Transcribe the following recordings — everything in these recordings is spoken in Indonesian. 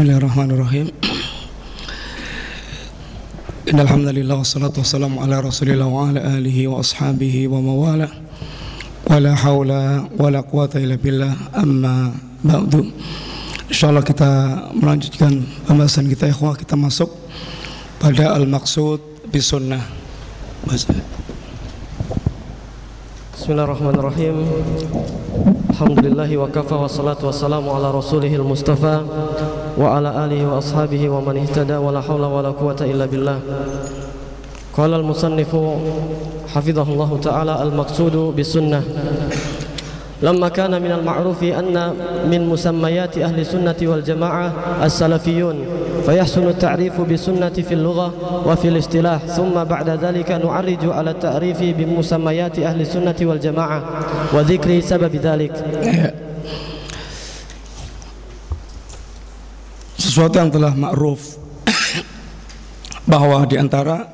Bismillahirrahmanirrahim. Innalhamdulillah wassalatu wassalamu ala rasulillah wa ala alihi wa ashabihi wa mawala. Wa la hawla wa la quwata illa billah. Amma ba'du. InsyaAllah kita melanjutkan pembahasan kita ikhwah kita masuk pada al-maqsud bisunnah Bismillahirrahmanirrahim. Alhamdulillahi wa kafa wa salatu wa salamu ala rasulihil mustafa وعلى آله وأصحابه ومن اهتدى ولا حول ولا قوة إلا بالله. قال المصنف حفظه الله تعالى المقصود بالسنة. لما كان من المعروف أن من مسميات أهل السنة والجماعة السلفيون فيحسن التعريف بالسنة في اللغة وفي الاصطلاح ثم بعد ذلك نعرج على التعريف بمسميات أهل السنة والجماعة وذكر سبب ذلك. sesuatu yang telah ma'ruf bahwa di antara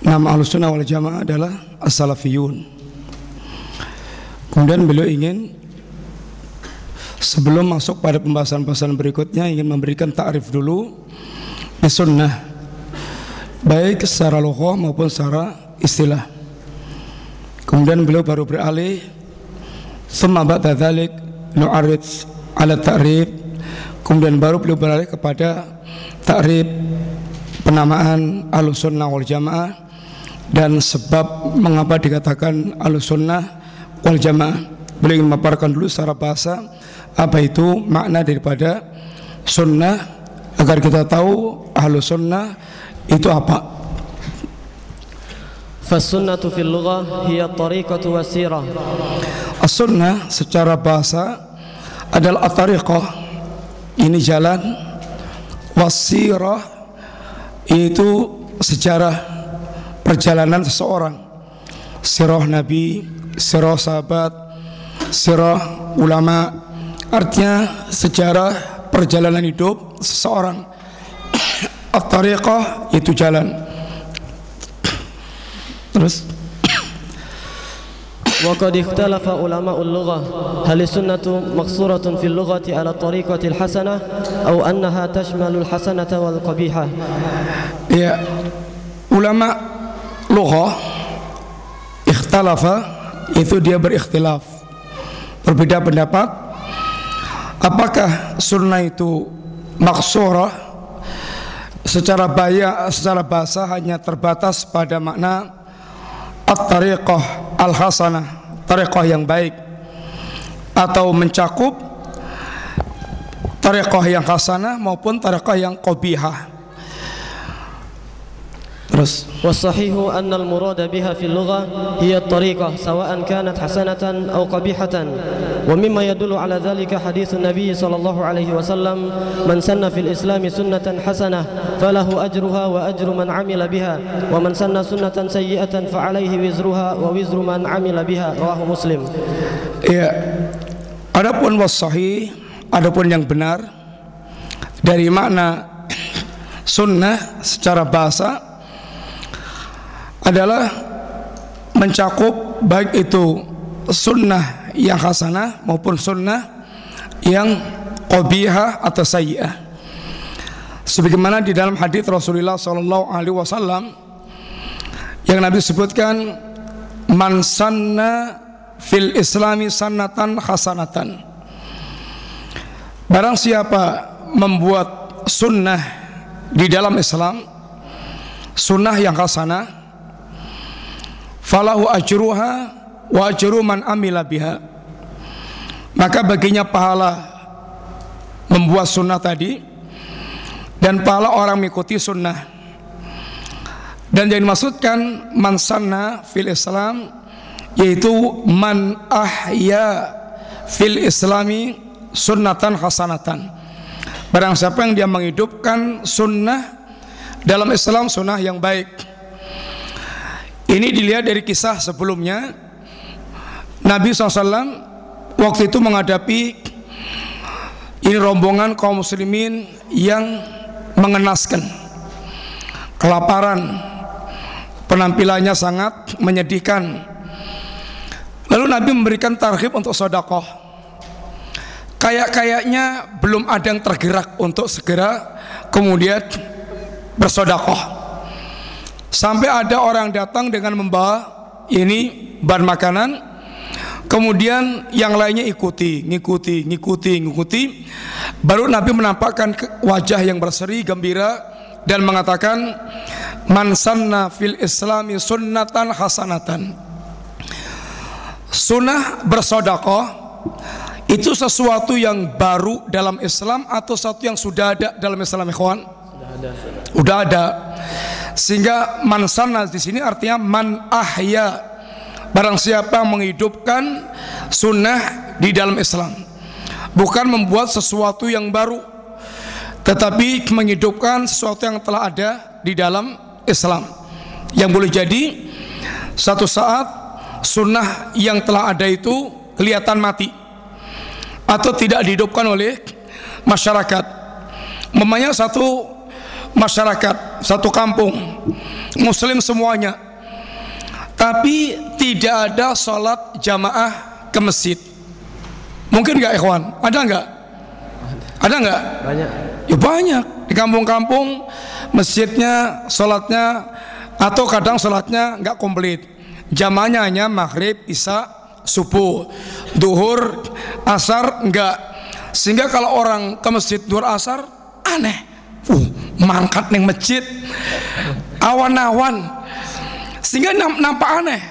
nama Ahlussunnah wal Jamaah adalah As-Salafiyun. Kemudian beliau ingin sebelum masuk pada pembahasan-pembahasan berikutnya ingin memberikan takrif dulu sunnah baik secara logoh maupun secara istilah. Kemudian beliau baru beralih Summa ba'da dhalik nu'arid ala ta'rif Kemudian baru beliau beralih kepada ta'rif penamaan al-sunnah wal jamaah dan sebab mengapa dikatakan al-sunnah wal jamaah. Beliau ingin memaparkan dulu secara bahasa apa itu makna daripada sunnah agar kita tahu ahlu sunnah itu apa. Wasirah. As-sunnah secara bahasa adalah at-tariqah. Ini jalan wasirah itu sejarah perjalanan seseorang. Sirah Nabi, sirah sahabat, sirah ulama. Artinya sejarah perjalanan hidup seseorang. At-tariqah itu jalan. Terus وقد اختلف علماء اللغة هل السنة مقصورة في اللغة على الطريقة الحسنة أو أنها تشمل الحسنة والقبيحة ya ulama lughah ikhtalafa itu dia berikhtilaf berbeda pendapat apakah sunnah itu maksurah secara baya secara bahasa hanya terbatas pada makna at-tariqah al-hasanah tariqah yang baik. Atau mencakup tariqah yang hasanah maupun tariqah yang qabihah terus والصحيح أن المراد بها في اللغة هي الطريقة سواء كانت حسنة أو قبيحة. ومما يدل على ذلك حديث النبي صلى الله عليه وسلم من سن في الإسلام سنة حسنة فله أجرها وأجر من عمل بها ومن سن سنة سيئة فعليه وزرها ووزر من عمل بها. رواه مسلم. Ya, adapun wasahi, adapun yang benar dari makna sunnah secara bahasa adalah mencakup baik itu sunnah yang hasanah maupun sunnah yang qabihah atau sayyi'ah. Sebagaimana di dalam hadis Rasulullah sallallahu alaihi wasallam yang Nabi sebutkan man sanna fil islami sanatan hasanatan Barang siapa membuat sunnah di dalam Islam Sunnah yang hasanah Falahu ajruha wa ajru man amila biha. Maka baginya pahala membuat sunnah tadi Dan pahala orang mengikuti sunnah. Dan yang dimaksudkan man sanna fil Islam yaitu man ahya fil islami sunnatan hasanatan. Barang siapa yang dia menghidupkan sunnah dalam Islam sunnah yang baik ini dilihat dari kisah sebelumnya. Nabi SAW waktu itu menghadapi ini rombongan kaum muslimin yang mengenaskan. Kelaparan. Penampilannya sangat menyedihkan. Lalu Nabi memberikan tarhib untuk sodakoh Kayak-kayaknya belum ada yang tergerak untuk segera kemudian bersodakoh Sampai ada orang datang dengan membawa ini bahan makanan Kemudian yang lainnya ikuti, ngikuti, ngikuti, ngikuti Baru Nabi menampakkan wajah yang berseri, gembira Dan mengatakan Man sanna fil islami sunnatan hasanatan Sunnah bersodakoh itu sesuatu yang baru dalam Islam atau sesuatu yang sudah ada dalam Islam ikhwan? Sudah ada. Sudah ada. Sehingga man sanna di sini artinya man ahya. Barang siapa menghidupkan sunnah di dalam Islam. Bukan membuat sesuatu yang baru. Tetapi menghidupkan sesuatu yang telah ada di dalam Islam. Yang boleh jadi satu saat sunnah yang telah ada itu kelihatan mati atau tidak dihidupkan oleh masyarakat. Memangnya satu masyarakat, satu kampung muslim semuanya. Tapi tidak ada sholat jamaah ke masjid. Mungkin nggak ikhwan? Ada nggak? Ada nggak? Banyak. Ya banyak di kampung-kampung masjidnya sholatnya atau kadang sholatnya nggak komplit jamannya hanya maghrib isya subuh duhur asar enggak sehingga kalau orang ke masjid duhur asar aneh uh mangkat neng masjid. Awan-awan. Sehingga nampak aneh.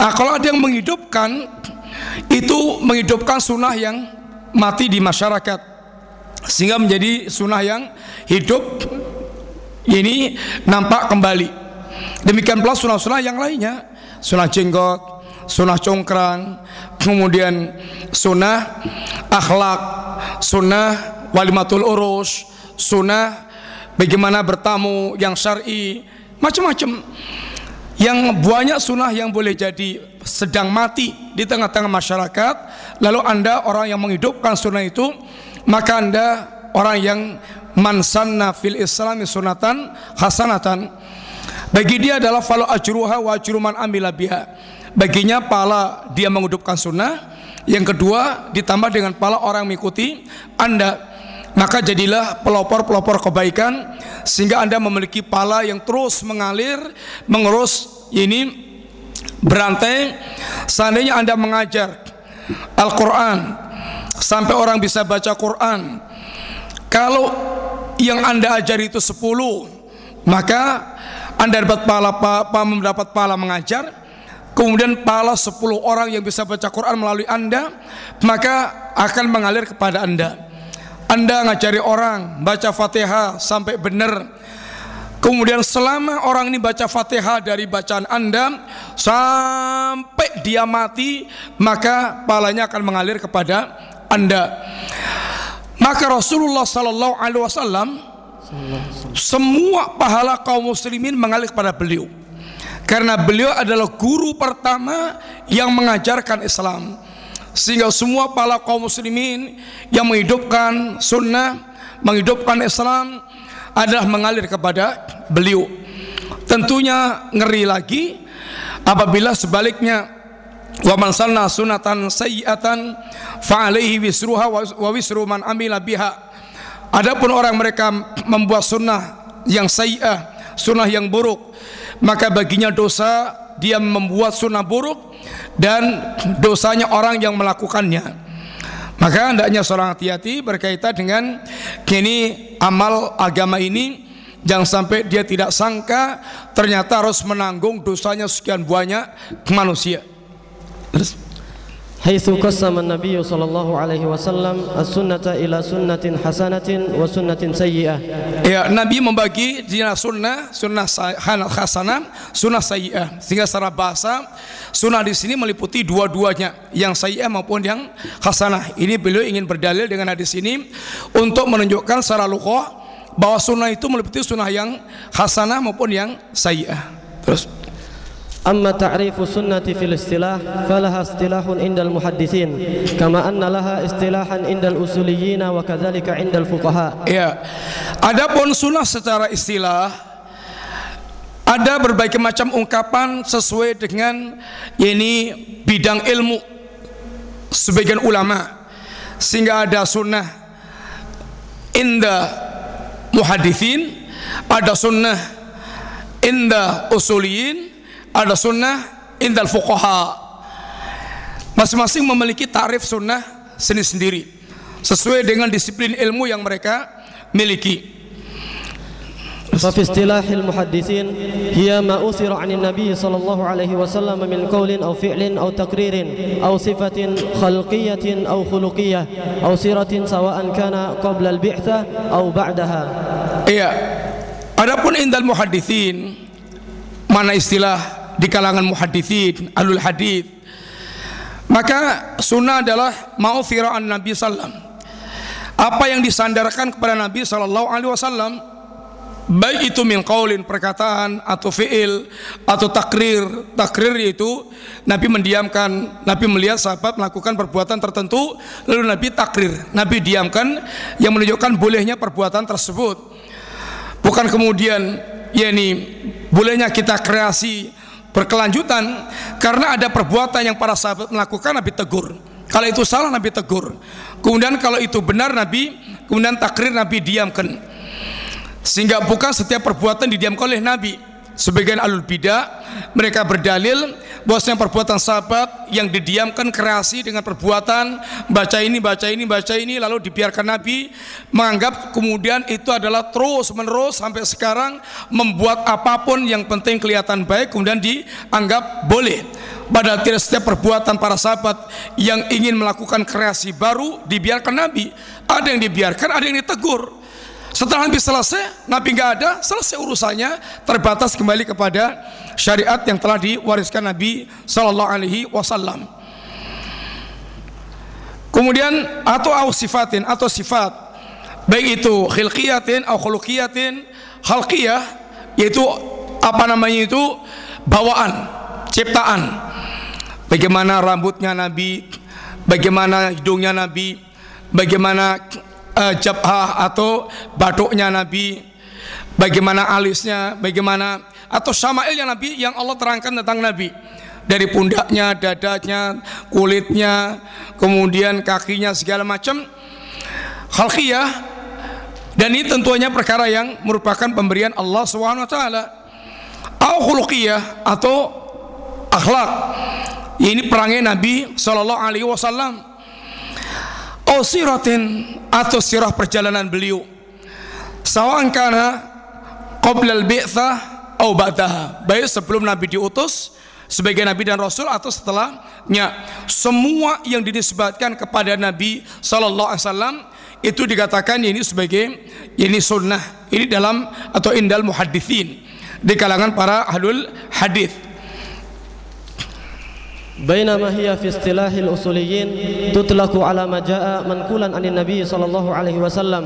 Nah kalau ada yang menghidupkan itu menghidupkan sunnah yang mati di masyarakat. Sehingga menjadi sunnah yang hidup ini nampak kembali. Demikian pula sunnah-sunnah yang lainnya. Sunnah jenggot sunnah congkrang kemudian sunnah akhlak sunnah walimatul urus sunnah bagaimana bertamu yang syar'i macam-macam. Yang banyak sunnah yang boleh jadi sedang mati di tengah-tengah masyarakat lalu anda orang yang menghidupkan sunnah itu maka anda orang yang mansanna fil islami sunatan hasanatan. Bagi dia adalah falu ajruha wa ajruman amila biha. Baginya pala dia menghidupkan sunnah. Yang kedua ditambah dengan pala orang mengikuti anda maka jadilah pelopor-pelopor kebaikan sehingga Anda memiliki pala yang terus mengalir mengurus ini berantai. Seandainya Anda mengajar Al-Qur'an sampai orang bisa baca Quran kalau yang Anda ajar itu 10 maka Anda dapat pahala pa, mendapat pahala mengajar kemudian pahala 10 orang yang bisa baca Quran melalui Anda maka akan mengalir kepada Anda anda ngajari orang baca Fatihah sampai benar. Kemudian selama orang ini baca Fatihah dari bacaan Anda sampai dia mati, maka palanya akan mengalir kepada Anda. Maka Rasulullah sallallahu alaihi wasallam semua pahala kaum muslimin mengalir kepada beliau. Karena beliau adalah guru pertama yang mengajarkan Islam sehingga semua para kaum muslimin yang menghidupkan sunnah menghidupkan Islam adalah mengalir kepada beliau. Tentunya ngeri lagi apabila sebaliknya wa man sanna sunatan sayyi'atan fa alaihi wisruha wa wisru man amila biha. Adapun orang mereka membuat sunnah yang sayyi'ah sunnah yang buruk maka baginya dosa dia membuat sunnah buruk dan dosanya orang yang melakukannya. Maka hendaknya seorang hati-hati berkaitan dengan kini amal agama ini. Jangan sampai dia tidak sangka ternyata harus menanggung dosanya sekian banyak manusia. Terus حيث قسم النبي صلى الله عليه وسلم السنة إلى سنة حسنة وسنة سيئة Ya, Nabi membagi jenis sunnah, sunnah hasanah, sunnah sayyi'ah. Sehingga secara bahasa sunnah di sini meliputi dua-duanya, yang sayyi'ah maupun yang hasanah. Ini beliau ingin berdalil dengan hadis ini untuk menunjukkan secara lughah bahwa sunnah itu meliputi sunnah yang hasanah maupun yang sayyi'ah. Terus أما تعريف السنة في الاصطلاح فلها اصطلاح عند المحدثين كما أن لها اصطلاحا عند الأصوليين وكذلك عند الفقهاء ya adapun sunnah secara istilah ada berbagai macam ungkapan sesuai dengan ini bidang ilmu sebagian ulama sehingga ada sunnah inda muhadithin ada sunnah inda usuliyin ada sunnah indal fuqaha masing-masing memiliki tarif sunnah sendiri-sendiri sesuai dengan disiplin ilmu yang mereka miliki ففي اصطلاح المحدثين هي ما أثر عن النبي صلى الله عليه وسلم من قول أو فعل أو تقرير أو صفة خلقية أو خلقية أو سيرة سواء كان قبل البعثة أو بعدها Iya. Adapun indal muhadithin mana istilah di kalangan muhadithin alul hadith. Maka sunnah adalah mau firaan Nabi sallam. Apa yang disandarkan kepada Nabi sallallahu alaihi wasallam baik itu min qaulin perkataan atau fiil atau takrir. Takrir yaitu Nabi mendiamkan Nabi melihat sahabat melakukan perbuatan tertentu lalu Nabi takrir. Nabi diamkan yang menunjukkan bolehnya perbuatan tersebut. Bukan kemudian yakni bolehnya kita kreasi berkelanjutan karena ada perbuatan yang para sahabat melakukan Nabi tegur. Kalau itu salah Nabi tegur. Kemudian kalau itu benar Nabi kemudian takrir Nabi diamkan. Sehingga bukan setiap perbuatan didiamkan oleh Nabi. Sebagian alul bidah mereka berdalil bahwasanya perbuatan sahabat yang didiamkan kreasi dengan perbuatan baca ini baca ini baca ini lalu dibiarkan Nabi menganggap kemudian itu adalah terus menerus sampai sekarang membuat apa pun yang penting kelihatan baik kemudian dianggap boleh. Padahal tidak setiap perbuatan para sahabat yang ingin melakukan kreasi baru dibiarkan Nabi. Ada yang dibiarkan, ada yang ditegur. Setelah Nabi selesai, Nabi nggak ada, selesai urusannya, terbatas kembali kepada syariat yang telah diwariskan Nabi Sallallahu Alaihi Wasallam. Kemudian atau au sifatin atau sifat baik itu khilqiyatin atau khuluqiyatin halqiyah yaitu apa namanya itu bawaan ciptaan bagaimana rambutnya Nabi bagaimana hidungnya Nabi bagaimana uh, jabhah atau batuknya Nabi bagaimana alisnya bagaimana atau syama'ilnya Nabi yang Allah terangkan tentang Nabi dari pundaknya, dadanya, kulitnya, kemudian kakinya segala macam khalqiyah dan ini tentunya perkara yang merupakan pemberian Allah taala. Au atau akhlak. Ini perangnya Nabi sallallahu alaihi wasallam au atau sirah perjalanan beliau. Sawan kana al-bi'tsah au ba'daha. Baik sebelum Nabi diutus sebagai nabi dan rasul atau setelahnya. Semua yang dinisbatkan kepada Nabi sallallahu alaihi wasallam itu dikatakan ini sebagai ini sunnah. Ini dalam atau indal muhaddithin. Di kalangan para ahlul hadis بينما هي في اصطلاح الأصوليين تطلق على ما جاء منقولا عن النبي صلى الله عليه وسلم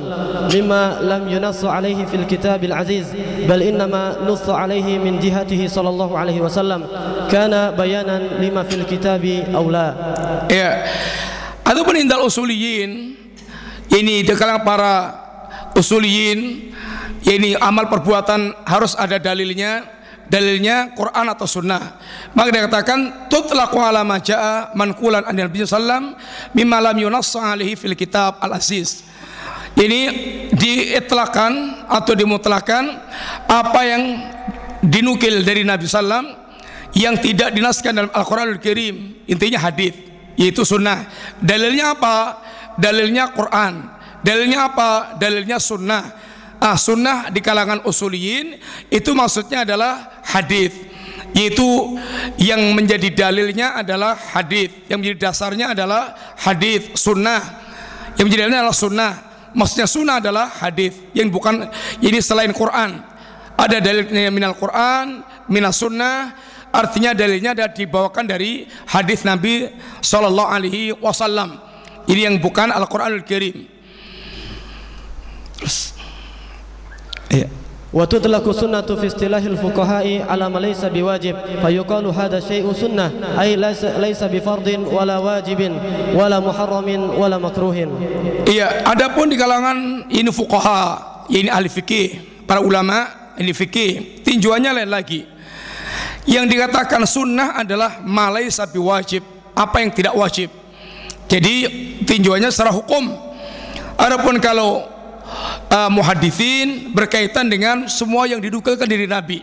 مما لم ينص عليه في الكتاب العزيز بل إنما نص عليه من جهته صلى الله عليه وسلم كان بيانا لما في الكتاب أو لا ya adapun indal usuliyin ini di kalangan para usuliyin ini amal perbuatan harus ada dalilnya dalilnya Quran atau sunnah. Maka dia katakan tutlaqu ala ma jaa manqulan an Nabi sallam mimma lam alaihi fil kitab al aziz ini diitlakan atau dimutlakan apa yang dinukil dari Nabi sallam yang tidak dinaskan dalam Al-Qur'anul Karim. Intinya hadis yaitu sunnah. Dalilnya apa? Dalilnya Quran. Dalilnya apa? Dalilnya sunnah ah sunnah di kalangan usuliyin itu maksudnya adalah hadis yaitu yang menjadi dalilnya adalah hadis yang menjadi dasarnya adalah hadis sunnah. Yang menjadi dalilnya adalah sunnah. Maksudnya sunnah adalah hadis yang bukan ini selain Quran. Ada dalilnya minal Quran minas sunnah. Artinya dalilnya ada dibawakan dari hadis Nabi Shallallahu Alaihi Wasallam. Ini yang bukan Al Quranul Karim. Terus Iya. Wa tutlaku sunnatu fi istilahil fuqaha'i ala ma laysa biwajib fa yuqalu hadha shay'u sunnah ay laysa laysa bi fardhin wala wajibin wala muharramin wala makruhin. Iya, adapun di kalangan ini fuqaha, ini ahli fikih, para ulama ini fikih, tinjuannya lain lagi. Yang dikatakan sunnah adalah ma laysa biwajib, apa yang tidak wajib. Jadi tinjuannya secara hukum. Adapun kalau uh, muhadithin berkaitan dengan semua yang didukakan diri Nabi.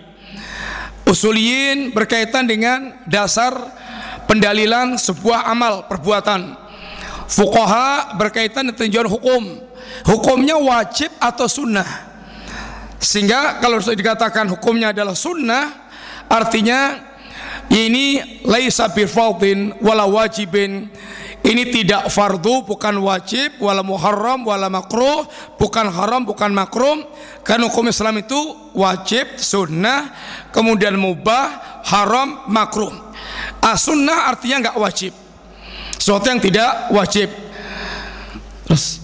Usuliyin berkaitan dengan dasar pendalilan sebuah amal perbuatan. Fuqaha berkaitan dengan tinjauan hukum. Hukumnya wajib atau sunnah. Sehingga kalau dikatakan hukumnya adalah sunnah, artinya ini laisa bifardin wala wajibin ini tidak fardu, bukan wajib, wala muharram, wala makruh, bukan haram, bukan makruh. Karena hukum Islam itu wajib, sunnah, kemudian mubah, haram, makruh. As sunnah artinya nggak wajib. Sesuatu yang tidak wajib. Terus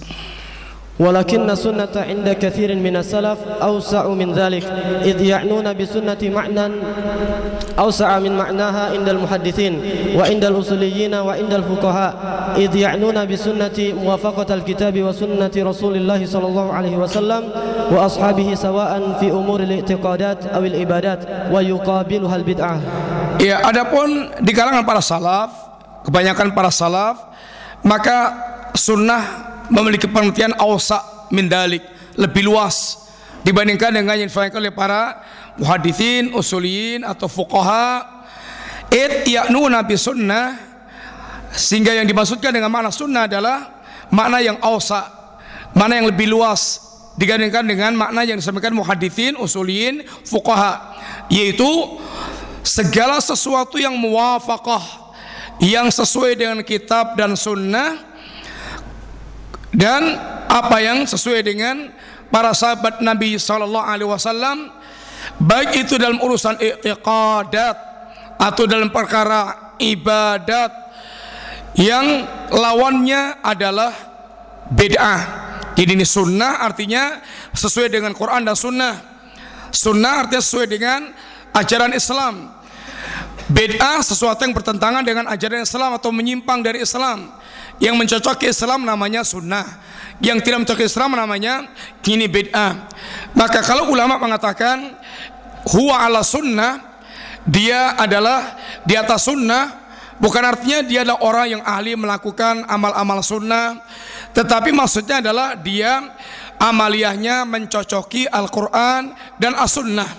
ولكن السنة عند كثير من السلف أوسع من ذلك إذ يعنون بسنة معنى أوسع من معناها عند المحدثين وعند الأصوليين وعند الفقهاء إذ يعنون بسنة موافقة الكتاب وسنة رسول الله صلى الله عليه وسلم وأصحابه سواء في أمور الاعتقادات أو العبادات ويقابلها البدعة Ya, adapun di kalangan para salaf, kebanyakan para salaf, maka sunnah memiliki pengertian awsa min dalik lebih luas dibandingkan dengan yang disampaikan oleh para muhadithin, usuliyin atau fuqaha. It yaknuna sunnah sehingga yang dimaksudkan dengan makna sunnah adalah makna yang awsa makna yang lebih luas dibandingkan dengan makna yang disampaikan muhadithin, usuliyin, fuqaha yaitu segala sesuatu yang muwafaqah yang sesuai dengan kitab dan sunnah dan apa yang sesuai dengan para sahabat Nabi sallallahu alaihi wasallam baik itu dalam urusan i'tiqadat atau dalam perkara ibadat yang lawannya adalah bid'ah. Jadi ini sunnah artinya sesuai dengan Quran dan sunnah. Sunnah artinya sesuai dengan ajaran Islam. Bid'ah sesuatu yang bertentangan dengan ajaran Islam atau menyimpang dari Islam. Yang mencocoki Islam namanya sunnah. Yang tidak mencocoki Islam namanya ini bid'ah. Maka kalau ulama mengatakan huwa ala sunnah, dia adalah di atas sunnah, bukan artinya dia adalah orang yang ahli melakukan amal-amal sunnah, tetapi maksudnya adalah dia amaliyahnya mencocoki Al-Quran dan As-Sunnah.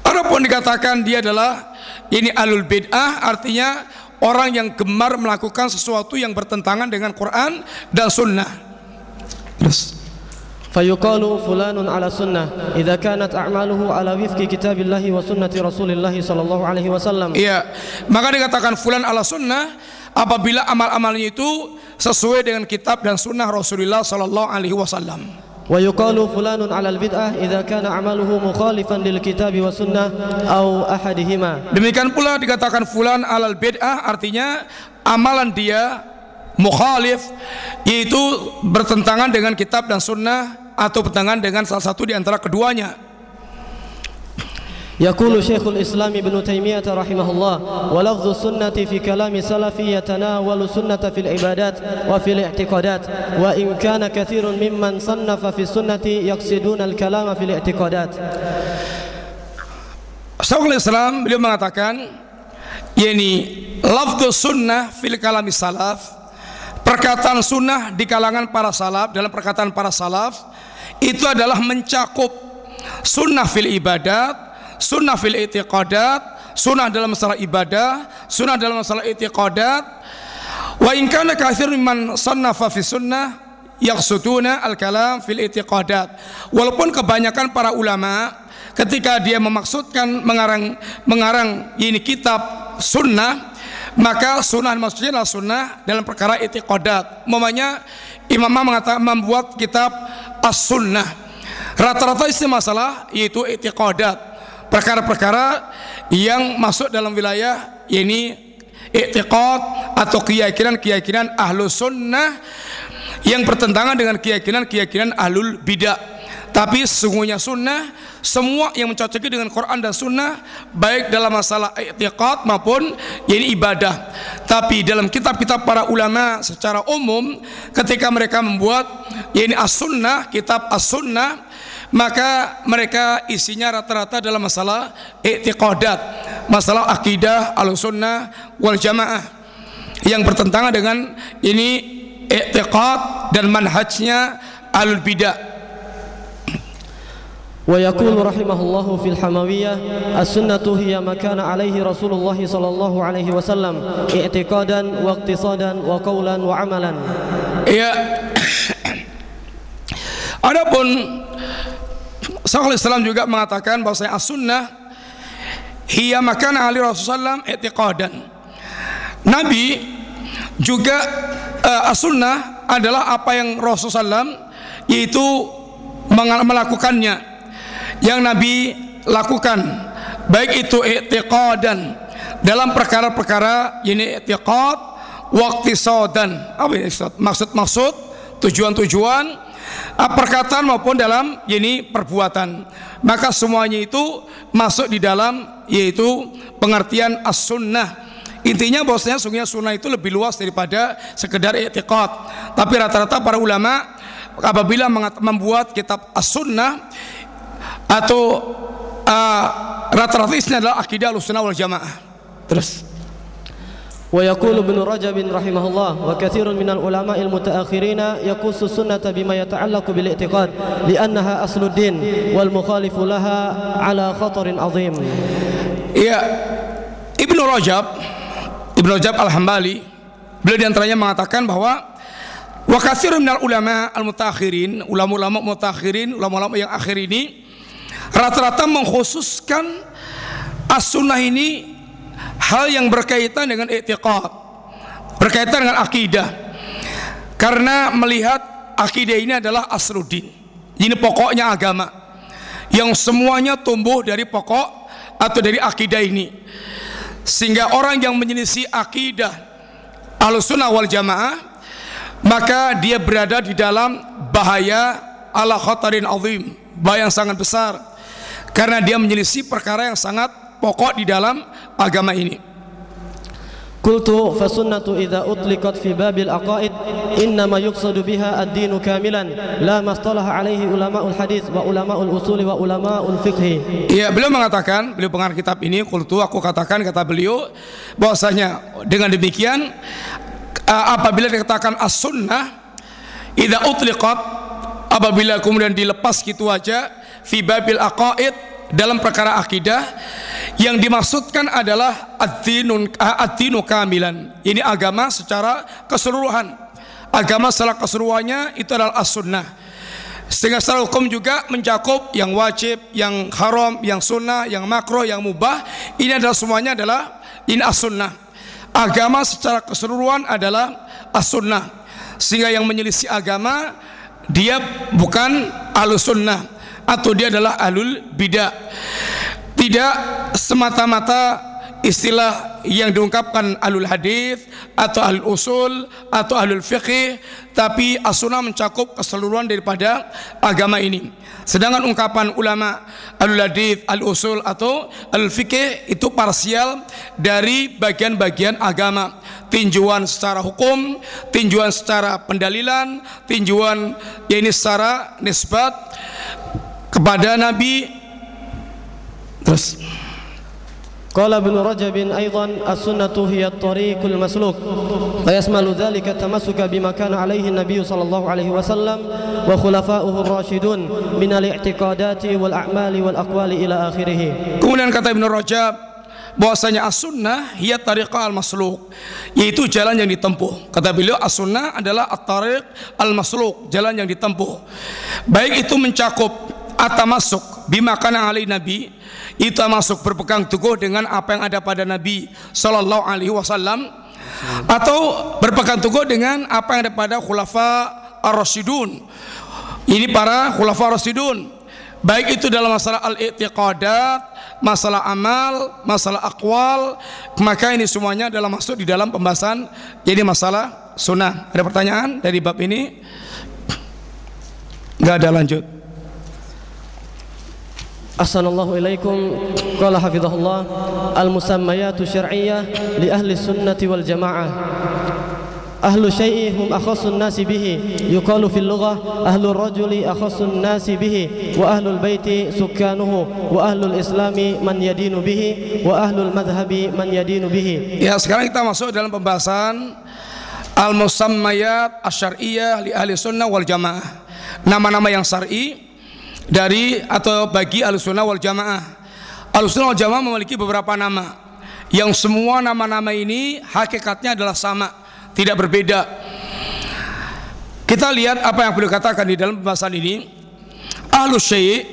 Adapun dikatakan dia adalah ini alul bid'ah artinya orang yang gemar melakukan sesuatu yang bertentangan dengan Quran dan Sunnah. Terus. فيقال فلان على سنة إذا كانت أعماله على وفق كتاب الله وسنة رسول الله صلى الله عليه وسلم Iya, maka dikatakan fulan ala sunnah apabila amal-amalnya itu sesuai dengan kitab dan sunnah Rasulullah sallallahu alaihi wasallam. ويقال فلان على البدعة إذا كان عمله مخالفا للكتاب والسنة أو أحدهما demikian pula dikatakan fulan alal bid'ah artinya amalan dia mukhalif yaitu bertentangan dengan kitab dan sunnah atau bertentangan dengan salah satu di antara keduanya يقول شيخ الإسلام ابن تيمية رحمه الله ولفظ السنة في كلام سلف يتناول السنة في العبادات وفي الاعتقادات وإن كان كثير ممن صنف في السنة يقصدون الكلام في الاعتقادات Syekhul Islam beliau mengatakan yakni lafdhu sunnah fil kalami salaf perkataan sunnah di kalangan para salaf dalam perkataan para salaf itu adalah mencakup sunnah fil ibadat sunnah fil i'tiqadat, sunnah dalam masalah ibadah, sunnah dalam masalah i'tiqadat. Wa in kana katsir mimman sannafa fi sunnah yaqsuduna al-kalam fil i'tiqadat. Walaupun kebanyakan para ulama ketika dia memaksudkan mengarang mengarang ini kitab sunnah maka sunnah maksudnya adalah sunnah dalam perkara i'tiqadat. Mamanya Imam mengatakan membuat kitab as-sunnah. Rata-rata isi masalah yaitu i'tiqadat perkara-perkara yang masuk dalam wilayah ini i'tiqad atau keyakinan-keyakinan ahlu sunnah yang bertentangan dengan keyakinan-keyakinan ahlul bidah. Tapi sesungguhnya sunnah semua yang mencocoki dengan Quran dan sunnah baik dalam masalah i'tiqad maupun ini ibadah. Tapi dalam kitab-kitab para ulama secara umum ketika mereka membuat ini as-sunnah kitab as-sunnah maka mereka isinya rata-rata dalam masalah i'tiqadat, masalah akidah al-sunnah wal jamaah yang bertentangan dengan ini i'tiqad dan manhajnya al bidah. ويقول رحمه الله في الحموية السنة هي ما كان عليه رسول الله صلى الله عليه وسلم اعتقادا واقتصادا وقولا وعملا Ya. Adapun Islam juga mengatakan bahwa saya as-sunnah hiya makan ahli Rasulullah i'tiqadan. Nabi juga uh, as-sunnah adalah apa yang Rasulullah yaitu melakukannya yang Nabi lakukan. Baik itu i'tiqadan dalam perkara-perkara ini i'tiqad waktu apa ini maksud-maksud tujuan-tujuan perkataan maupun dalam ini perbuatan. Maka semuanya itu masuk di dalam yaitu pengertian as-sunnah. Intinya bahwasanya sungguhnya sunnah itu lebih luas daripada sekedar i'tiqad. Tapi rata-rata para ulama apabila membuat kitab as-sunnah atau uh, rata-rata isinya adalah akidah al-sunnah wal jamaah. Terus ويقول ابن رجب رحمه الله وكثير من العلماء المتأخرين يقص السنة بما يتعلق بالاعتقاد لأنها أصل الدين والمخالف لها على خطر عظيم Ya, Ibnu Rajab, Ibnu Rajab Al-Hambali, beliau diantaranya mengatakan bahwa wa katsirun minal ulama al-mutakhirin, ulama-ulama mutakhirin, ulama-ulama yang akhir ini rata-rata mengkhususkan as-sunnah ini hal yang berkaitan dengan i'tiqad, berkaitan dengan akidah. Karena melihat akidah ini adalah asruddin. Ini pokoknya agama yang semuanya tumbuh dari pokok atau dari akidah ini sehingga orang yang menyelisih akidah Ahlussunnah wal Jamaah maka dia berada di dalam bahaya ala khatarin azim bahaya yang sangat besar karena dia menyelisih perkara yang sangat pokok di dalam agama ini. Kultu fasunnatu idza utliqat fi babil aqaid innama yuqsadu biha ad-dinu kamilan la mastalah alaihi ulamaul hadis wa ulamaul usuli wa ulamaul fiqh. Iya, beliau mengatakan, beliau pengarang kitab ini kultu aku katakan kata beliau bahwasanya dengan demikian apabila dikatakan as-sunnah idza utliqat apabila kemudian dilepas gitu aja fi babil aqaid dalam perkara akidah yang dimaksudkan adalah ad-dinun ad-dinu kamilan. Ini agama secara keseluruhan. Agama secara keseluruhannya itu adalah as-sunnah. Sehingga secara hukum juga mencakup yang wajib, yang haram, yang sunnah, yang makro, yang mubah. Ini adalah semuanya adalah ini as-sunnah. Agama secara keseluruhan adalah as-sunnah. Sehingga yang menyelisih agama dia bukan ahlus sunnah atau dia adalah ahlul bidah. Tidak semata-mata istilah yang diungkapkan alul hadis atau alul usul atau alul fiqih tapi as-sunnah mencakup keseluruhan daripada agama ini sedangkan ungkapan ulama alul hadis al usul atau alul fiqih itu parsial dari bagian-bagian agama tinjauan secara hukum tinjauan secara pendalilan tinjauan ya ini secara nisbat kepada Nabi. Terus. Qala Ibn Rajab aidan as-sunnatu hiya at-tariqul masluk wa yasmalu dhalika bima kana alaihi an-nabiy sallallahu alaihi wasallam wa khulafa'uhu ar-rashidun min al-i'tiqadati wal a'mali wal aqwali ila akhirih. Kemudian kata Rajab bahwasanya as-sunnah hiya masluk yaitu jalan yang ditempuh. Kata beliau as-sunnah adalah at-tariq al-masluk jalan yang ditempuh. Baik itu mencakup atamasuk bima kana alai nabi. Itu masuk berpegang teguh dengan apa yang ada pada Nabi Sallallahu Alaihi Wasallam. Atau berpegang teguh dengan apa yang ada pada khulafa ar-rasyidun. Ini para khulafa ar-rasyidun. Baik itu dalam masalah al-i'tiqadat masalah amal masalah akwal maka ini semuanya adalah masuk di dalam pembahasan. Jadi masalah sunnah. Ada pertanyaan dari bab ini? Nggak ada lanjut Assalamualaikum. Ilaikum Qala hafidhahullah Al-musammayatu syar'iyyah Li ahli sunnati wal jamaah. Ahlu syai'i hum akhasun nasi bihi Yukalu fil lughah Ahlu rajuli akhasun nasi bihi Wa ahlu al bait sukkanuhu Wa ahlu al Islami man yadinu bihi Wa ahlu al Madhabi man yadinu bihi. Ya sekarang kita masuk dalam pembahasan Al-musammayat asyariyah li ahli sunnah wal jamaah. Nama-nama yang syar'i dari atau bagi Ahlussunnah wal Jamaah. Ahlussunnah wal Jamaah memiliki beberapa nama yang semua nama-nama ini hakikatnya adalah sama, tidak berbeda. Kita lihat apa yang beliau katakan di dalam pembahasan ini. Ahlus syai'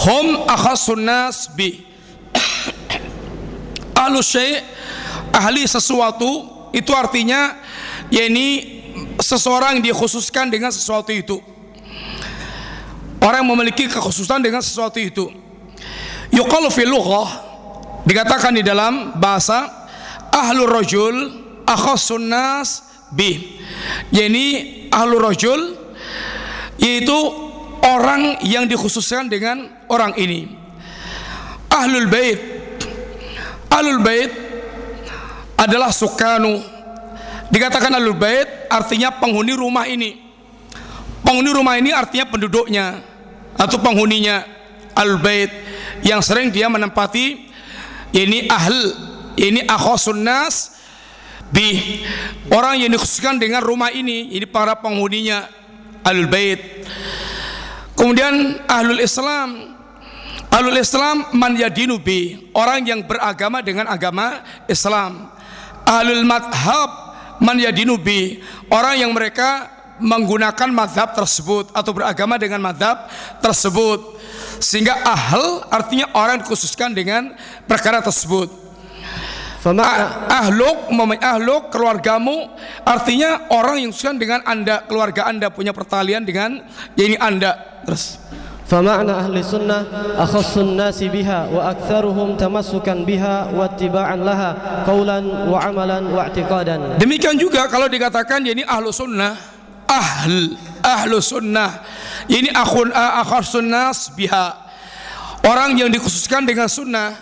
hum akhassun nas bi. Ahlus syai' ahli sesuatu itu artinya yakni seseorang dikhususkan dengan sesuatu itu. Orang yang memiliki kekhususan dengan sesuatu itu. Yuqalu fil lughah dikatakan di dalam bahasa ahlur rajul akhassun nas bi. Yani ahlur rajul yaitu orang yang dikhususkan dengan orang ini. Ahlul bait Ahlul bait adalah sukanu. Dikatakan ahlul bait artinya penghuni rumah ini. Penghuni rumah ini artinya penduduknya atau penghuninya al bait yang sering dia menempati ini ahl ini akhosun nas bi orang yang dikhususkan dengan rumah ini ini para penghuninya alul bait kemudian ahlul islam ahlul islam man yadinu bi orang yang beragama dengan agama Islam. Ahlul madhab man yadinu bi orang yang mereka menggunakan madhab tersebut atau beragama dengan madhab tersebut sehingga ahl artinya orang dikhususkan dengan perkara tersebut Ah, ahluk, ahluk keluargamu artinya orang yang dikhususkan dengan anda keluarga anda punya pertalian dengan ya ini anda terus فمعنى أهل السنة أخص الناس بها وأكثرهم تمسكا بها واتباعا لها قولا وعملا واعتقادا demikian juga kalau dikatakan ini ahlu sunnah ahl ahlu sunnah. Ini akhun akhas nas biha. Orang yang dikhususkan dengan sunnah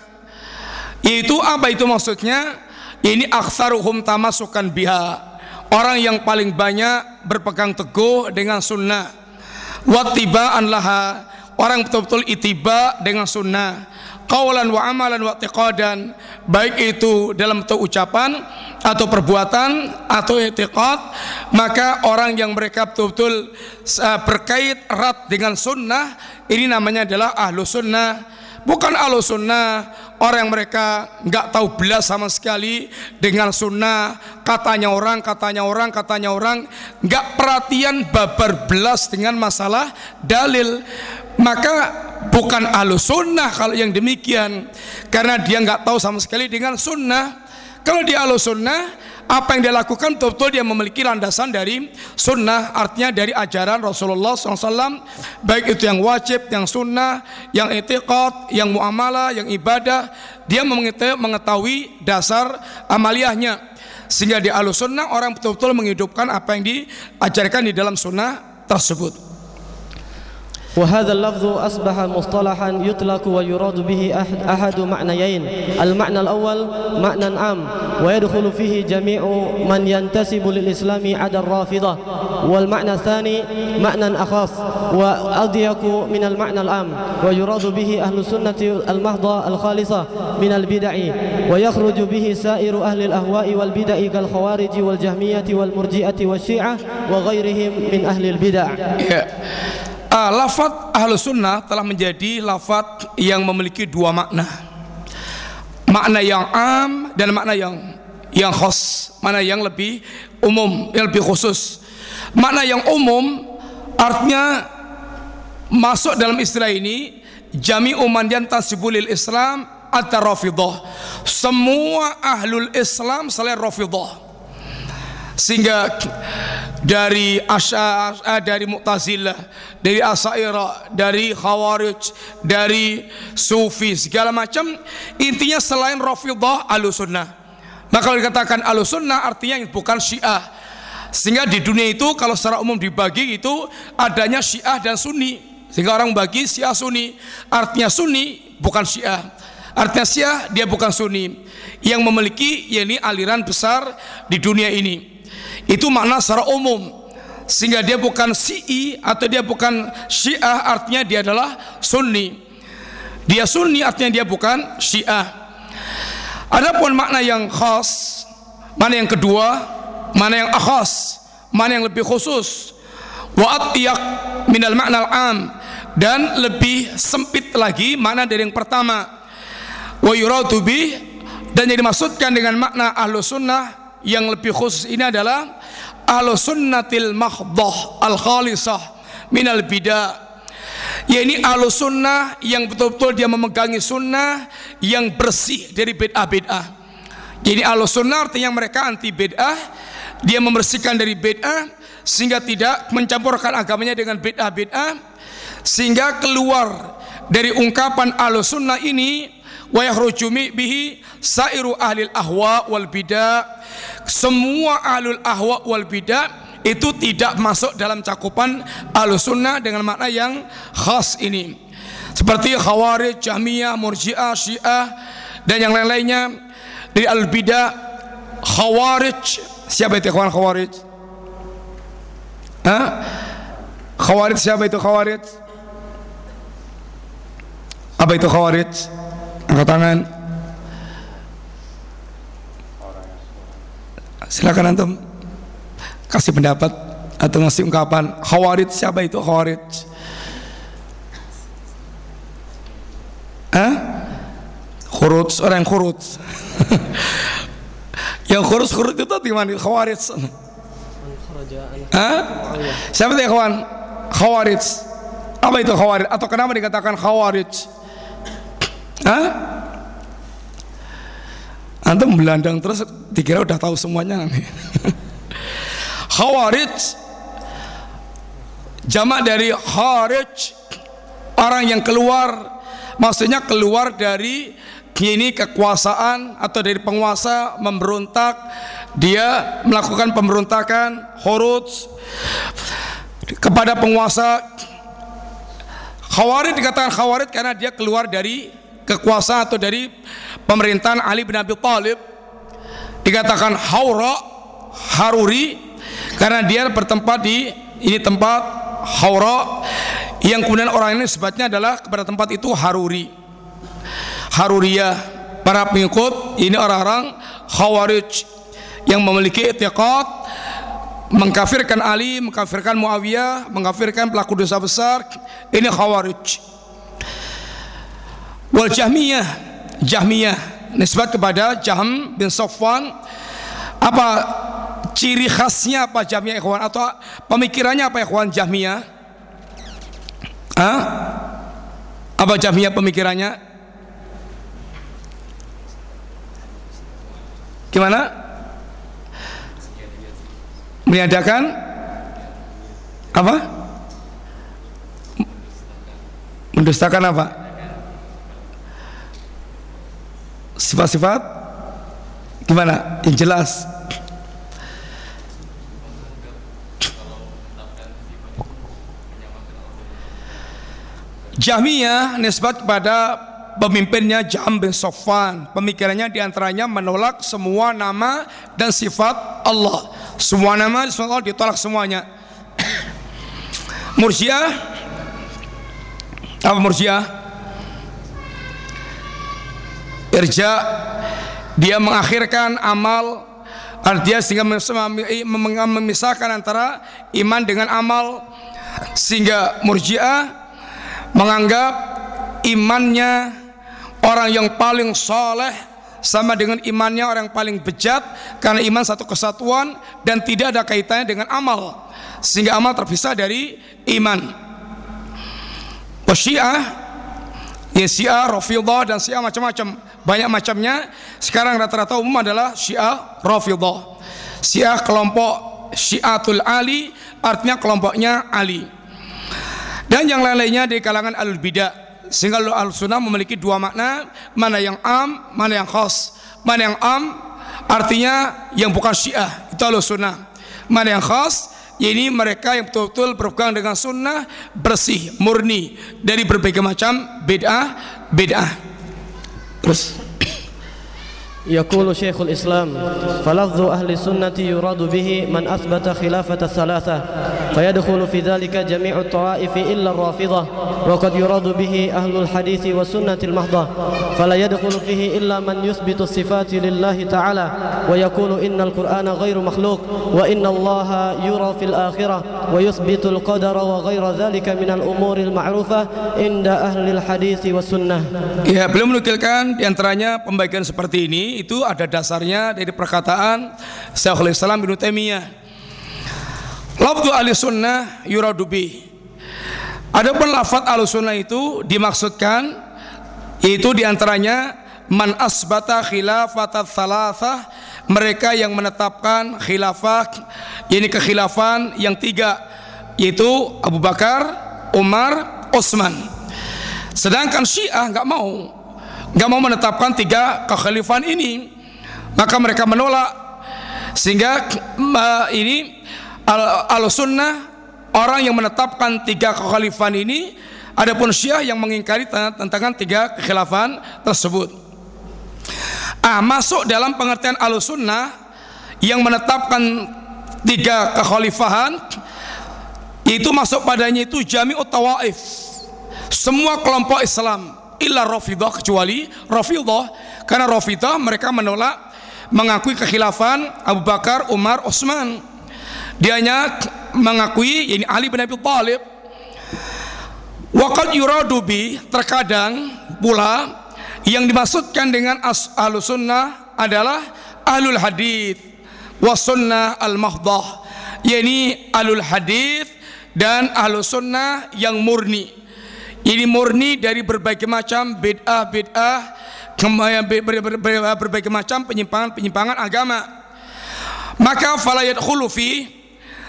itu apa itu maksudnya? Ini aktsaruhum tamasukan biha. Orang yang paling banyak berpegang teguh dengan sunnah. Wattiba'an laha. Orang betul-betul itiba dengan sunnah kaulan wa amalan wa tiqadan baik itu dalam bentuk ucapan atau perbuatan atau etiqad maka orang yang mereka betul-betul uh, berkait erat dengan sunnah ini namanya adalah ahlu sunnah. Bukan ahlu sunnah orang yang mereka nggak tahu belas sama sekali dengan sunnah katanya orang katanya orang katanya orang nggak perhatian babar belas dengan masalah dalil maka bukan ahlu sunnah kalau yang demikian. Karena dia nggak tahu sama sekali dengan sunnah. Kalau dia ahlu sunnah apa yang dia lakukan betul-betul dia memiliki landasan dari sunnah artinya dari ajaran Rasulullah SAW baik itu yang wajib, yang sunnah yang etiqat, yang muamalah, yang ibadah dia mengetahui dasar amaliyahnya. Sehingga di ahlu sunnah orang betul-betul menghidupkan apa yang diajarkan di dalam sunnah tersebut وهذا اللفظ أصبح مصطلحا يطلق ويراد به أحد معنيين. المعنى الأول معنى عام ويدخل فيه جميع من ينتسب للإسلام عدا الرافضة. والمعنى الثاني معنى أخف وأضيق من المعنى العام ويراد به أهل السنة المحضة الخالصة من البدع ويخرج به سائر أهل الأهواء والبدع كالخوارج والجهمية والمرجئة والشيعة وغيرهم من أهل البدع. Uh, lafat ahlu sunnah telah menjadi lafat yang memiliki dua makna. Makna yang am dan makna yang yang khos mana yang lebih umum yang lebih khusus. Makna yang umum artinya masuk dalam istilah ini jami uman tasibulil islam atau rafidah semua ahlul islam selain rafidah sehingga dari asya eh, dari mu'tazilah dari asaira dari khawarij dari sufi segala macam intinya selain rafidah alusunnah maka kalau dikatakan alusunnah artinya bukan syiah. Sehingga di dunia itu kalau secara umum dibagi itu adanya syiah dan sunni. Sehingga orang bagi syiah sunni. Artinya sunni bukan syiah. Artinya syiah dia bukan sunni. Yang memiliki yakni aliran besar di dunia ini itu makna secara umum sehingga dia bukan Syi'i atau dia bukan Syiah artinya dia adalah Sunni. Dia Sunni artinya dia bukan Syiah. Adapun makna yang khas, mana yang kedua, mana yang akhas, mana yang lebih khusus. Wa atiyaq minal makna al-am dan lebih sempit lagi mana dari yang pertama. Wa yuradu bih dan yang dimaksudkan dengan makna ahlu sunnah yang lebih khusus ini adalah ahlu sunnatil mahdoh al khalisah minal bidah. Ya ini ahlu sunnah yang betul-betul dia memegangi sunnah yang bersih dari bid'ah bid'ah jadi ahlu sunnah artinya mereka anti bid'ah dia membersihkan dari bid'ah sehingga tidak mencampurkan agamanya dengan bid'ah bid'ah sehingga keluar dari ungkapan ahlu sunnah ini wa yakhruju bihi sairu ahli ahwa wal bidah semua ahlul ahwa wal bidah itu tidak masuk dalam cakupan sunnah dengan makna yang khas ini. Seperti khawarij, jahmiyah, murji'ah, syiah dan yang lain-lainnya. Dari al bidah khawarij. Siapa itu kawan khawarij? Hah? khawarij siapa itu khawarij? Apa itu khawarij angkat tangan. Silakan antum. Kasih pendapat atau ngasih ungkapan. Khawarij siapa itu khawarij? Hah? Khurut, orang yang khurut yang khurut khurut itu di mana? Khawarij. Hah? siapa itu ya kawan khawarij. Apa itu khawarij? Atau kenapa dikatakan khawarij Hah? Antum belandang terus dikira udah tahu semuanya. Nih. Khawarij. Jamak dari kharij orang yang keluar maksudnya keluar dari ini kekuasaan atau dari penguasa memberontak. Dia melakukan pemberontakan khuruj kepada penguasa. Khawarij dikatakan khawarij karena dia keluar dari kekuasaan atau dari pemerintahan Ali bin Abi Thalib dikatakan haura haruri karena dia bertempat di ini tempat haura yang kemudian orang ini sebabnya adalah kepada tempat itu haruri haruriyah para pengikut ini orang-orang khawarij yang memiliki etiqat mengkafirkan Ali, mengkafirkan Muawiyah, mengkafirkan pelaku dosa besar. Ini khawarij. Wal Jahmiyah, Jahmiyah nisbat kepada Jahm bin Safwan. Apa ciri khasnya apa Jahmiyah ikhwan atau pemikirannya apa ikhwan Jahmiyah? Hah? Apa Jahmiyah pemikirannya? Gimana? meniadakan apa? Mendustakan apa? Sifat-sifat? Gimana? Yang jelas. Jahmiyah nisbat kepada pemimpinnya Jam bin Sofwan. Pemikirannya di antaranya menolak semua nama dan sifat Allah. Semua nama dan sifat Allah ditolak semuanya. Murjiah apa Murjiah Irja dia mengakhirkan amal artinya sehingga memisahkan antara iman dengan amal sehingga Murjiah menganggap imannya orang yang paling soleh sama dengan imannya orang yang paling bejat karena iman satu kesatuan dan tidak ada kaitannya dengan amal sehingga amal terpisah dari iman. Syiah ya Syiah, Rafidah dan Syiah macam-macam banyak macamnya. Sekarang rata-rata umum adalah Syiah, Rafidah Syiah kelompok Syiatul Ali artinya kelompoknya Ali. Dan yang lain-lainnya di kalangan al-bidah. Sehingga al sunnah memiliki dua makna. Mana yang am mana yang khas. Mana yang am artinya yang bukan syiah. Itu al sunnah mana yang khas ini mereka yang betul-betul berpegang dengan sunnah bersih murni. Dari berbagai macam bid'ah bid'ah terus يقول شيخ الإسلام فلفظ أهل السنة يراد به من أثبت خلافة الثلاثة فيدخل في ذلك جميع الطوائف إلا الرافضة وقد يراد به أهل الحديث والسنة المحضة فلا يدخل فيه إلا من يثبت الصفات لله تعالى ويقول إن القرآن غير مخلوق وإن الله يرى في الآخرة ويثبت القدر وغير ذلك من الأمور المعروفة عند أهل الحديث والسنة. Ya, belum menukilkan diantaranya pembagian seperti ini. Itu ada dasarnya dari perkataan Syekhul Islam Ibnu Taimiyah. Lafdu ahli sunnah yuradubi. Adapun lafaz ahli sunnah itu dimaksudkan itu di antaranya man asbata khilafat thalathah mereka yang menetapkan khilafah ini kekhilafan yang tiga yaitu Abu Bakar, Umar, Utsman. Sedangkan Syiah nggak mau nggak mau menetapkan tiga kekhalifahan ini. Maka mereka menolak. Sehingga ini al, al sunnah orang yang menetapkan tiga kekhalifahan ini adapun syiah yang mengingkari tentang tiga kekhilafan tersebut. Ah masuk dalam pengertian al sunnah yang menetapkan tiga kekhalifahan itu masuk padanya itu jami'ut tawaif. Semua kelompok Islam illa Rafidah kecuali Rafidah karena Rafidah mereka menolak mengakui kekhilafan Abu Bakar, Umar, Utsman. Dianya mengakui ini Ali bin Abi Thalib. Waqad yuradu bi terkadang pula yang dimaksudkan dengan ahlus sunnah adalah ahlul hadith was sunnah al mahdah yakni ahlul hadith dan ahlus sunnah yang murni ini murni dari berbagai macam bid'ah bid'ah berbagai macam penyimpangan penyimpangan agama maka falayat khulufi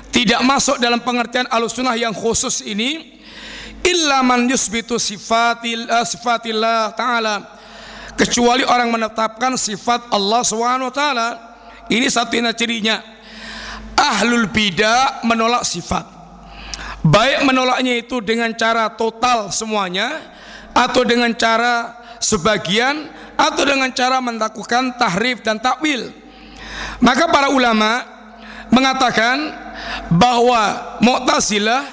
tidak masuk dalam pengertian ahlus sunnah yang khusus ini illa man yusbitu sifatil uh, sifatillah taala kecuali orang menetapkan sifat Allah taala. Ini satu cirinya. Ahlul bidah menolak sifat. Baik menolaknya itu dengan cara total semuanya atau dengan cara sebagian atau dengan cara melakukan tahrif dan takwil. Maka para ulama mengatakan bahwa Mu'tazilah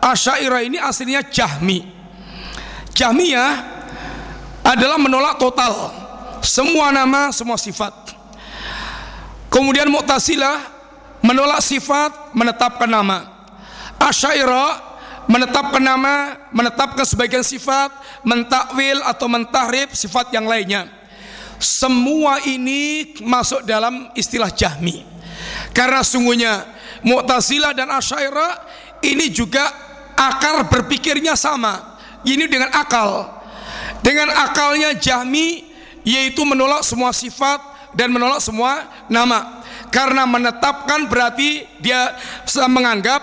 Asy'ariyah ini aslinya Jahmi. Jahmiyah adalah menolak total semua nama, semua sifat. Kemudian Mu'tazilah menolak sifat, menetapkan nama. Asy'ariyah menetapkan nama, menetapkan sebagian sifat, mentakwil atau mentahrib sifat yang lainnya. Semua ini masuk dalam istilah Jahmi. Karena sungguhnya Mu'tazilah dan Asy'ariyah ini juga akar berpikirnya sama. Ini dengan akal dengan akalnya Jahmi yaitu menolak semua sifat dan menolak semua nama karena menetapkan berarti dia menganggap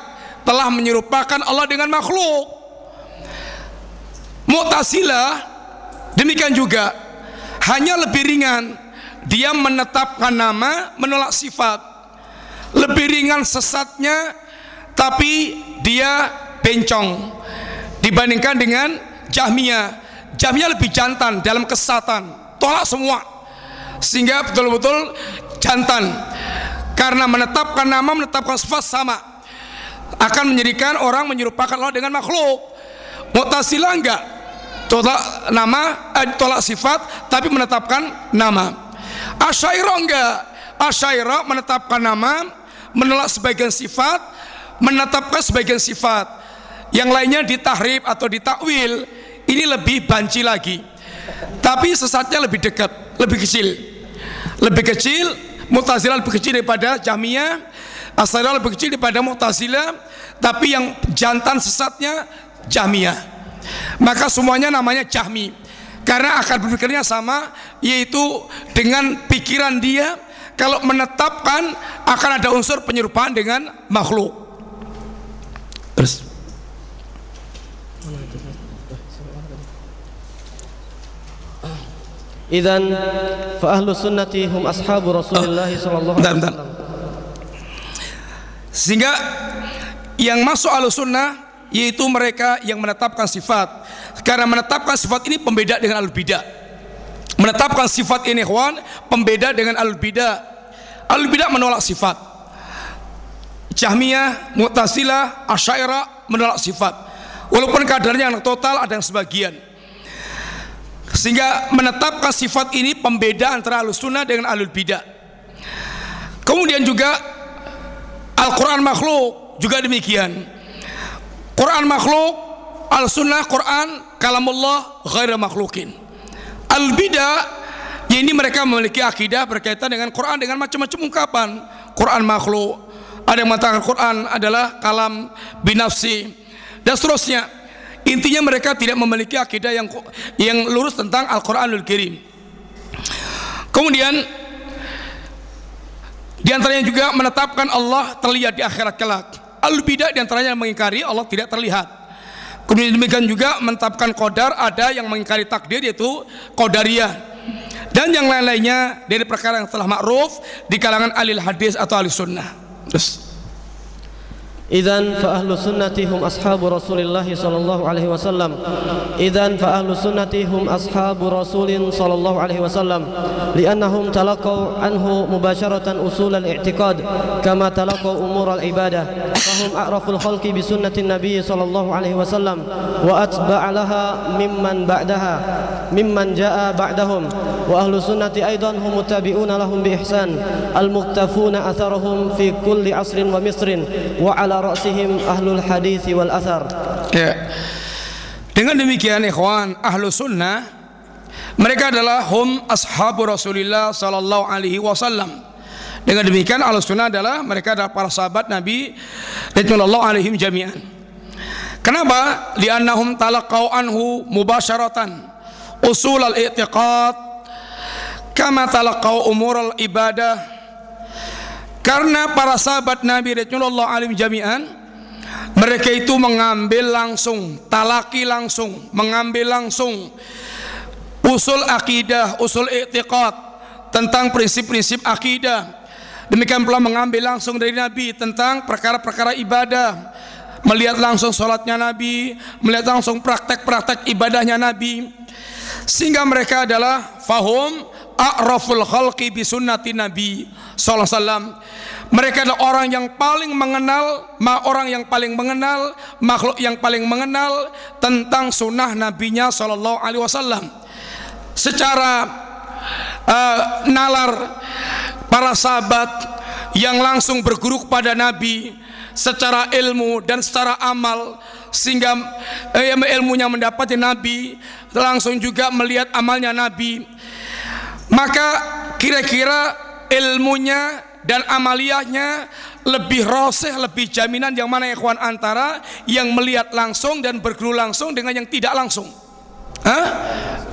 telah menyerupakan Allah dengan makhluk. Mu'tazilah demikian juga hanya lebih ringan. Dia menetapkan nama menolak sifat. Lebih ringan sesatnya tapi dia bencong. Dibandingkan dengan Jahmiyah. Jamnya lebih jantan dalam kesatan tolak semua. Sehingga betul-betul jantan. Karena menetapkan nama menetapkan sifat sama akan menjadikan orang menyerupakan Allah dengan makhluk. Mu'tazilah enggak? Tolak nama eh, tolak sifat tapi menetapkan nama. Asyairah enggak? Asyairah menetapkan nama menolak sebagian sifat menetapkan sebagian sifat. Yang lainnya ditahrib atau ditakwil. Ini lebih banci lagi. Tapi sesatnya lebih dekat lebih kecil. Lebih kecil Mu'tazilah lebih kecil daripada Jahmiyah Asy'ariyah lebih kecil daripada Mu'tazilah tapi yang jantan sesatnya Jahmiyah. Maka semuanya namanya Jahmi. Karena akar berpikirnya sama yaitu dengan pikiran dia kalau menetapkan akan ada unsur penyerupaan dengan makhluk. Terus. Idan fa ahlu sunnati hum ashabu Rasulullah sallallahu alaihi wasallam. Sehingga yang masuk ahlu sunnah yaitu mereka yang menetapkan sifat. Karena menetapkan sifat ini pembeda dengan al bidah. Menetapkan sifat ini ikhwan pembeda dengan al bidah. Al bidah menolak sifat. Jahmiyah, Mu'tazilah, Asy'ariyah menolak sifat. Walaupun kadarnya yang total ada yang sebagian sehingga menetapkan sifat ini pembeda antara alus sunnah dengan alul bidah kemudian juga Al-Quran makhluk juga demikian. Quran makhluk al sunnah Quran kalamullah ghaira makhlukin. Al bidah ya ini mereka memiliki akidah berkaitan dengan Quran dengan macam-macam ungkapan. Quran makhluk ada yang mengatakan Quran adalah kalam binafsi dan seterusnya. Intinya mereka tidak memiliki akidah yang yang lurus tentang Al-Qur'anul Karim. Kemudian di antaranya juga menetapkan Allah terlihat di akhirat kelak. Al-bidah di antaranya mengingkari Allah tidak terlihat. Kemudian demikian juga menetapkan kodar ada yang mengingkari takdir yaitu kodaria dan yang lain-lainnya dari perkara yang telah makruf di kalangan alil hadis atau ahli sunnah. Terus. إذن فأهل السنة هم أصحاب رسول الله صلى الله عليه وسلم. إذن فأهل السنة هم أصحاب رسول صلى الله عليه وسلم. لأنهم تلقوا عنه مباشرة أصول الاعتقاد كما تلقوا أمور العبادة. فهم أعرف الخلق بسنة النبي صلى الله عليه وسلم وأتبع لها ممن بعدها ممن جاء بعدهم. وأهل السنة أيضا هم متابعون لهم بإحسان. المقتفون أثرهم في كل عصر ومصر وعلى ra'sihim ahlul hadis wal athar. Ya. Dengan demikian ikhwan ahlu sunnah mereka adalah hum ashabu Rasulullah sallallahu alaihi wasallam. Dengan demikian ahlu sunnah adalah mereka adalah para sahabat Nabi radhiyallahu alaihim jami'an. Kenapa? Li'annahum talaqau anhu mubasharatan usul al-i'tiqad kama talaqau umur al-ibadah karena para sahabat Nabi radhiyallahu alaihim jami'an mereka itu mengambil langsung, talaki langsung, mengambil langsung usul akidah, usul i'tiqad tentang prinsip-prinsip akidah. Demikian pula mengambil langsung dari Nabi tentang perkara-perkara ibadah. Melihat langsung sholatnya Nabi, melihat langsung praktek-praktek ibadahnya Nabi. Sehingga mereka adalah fahum a'raful khalqi bi sunnati Nabi sallallahu alaihi wasallam mereka adalah orang yang paling mengenal, orang yang paling mengenal, makhluk yang paling mengenal tentang sunnah nabinya Shallallahu Alaihi Wasallam. Secara uh, nalar para sahabat yang langsung berguru kepada Nabi secara ilmu dan secara amal sehingga eh, ilmunya mendapati Nabi langsung juga melihat amalnya Nabi maka kira-kira ilmunya dan amaliyahnya lebih roseh, lebih jaminan yang mana ikhwan antara yang melihat langsung dan berguru langsung dengan yang tidak langsung. Hah?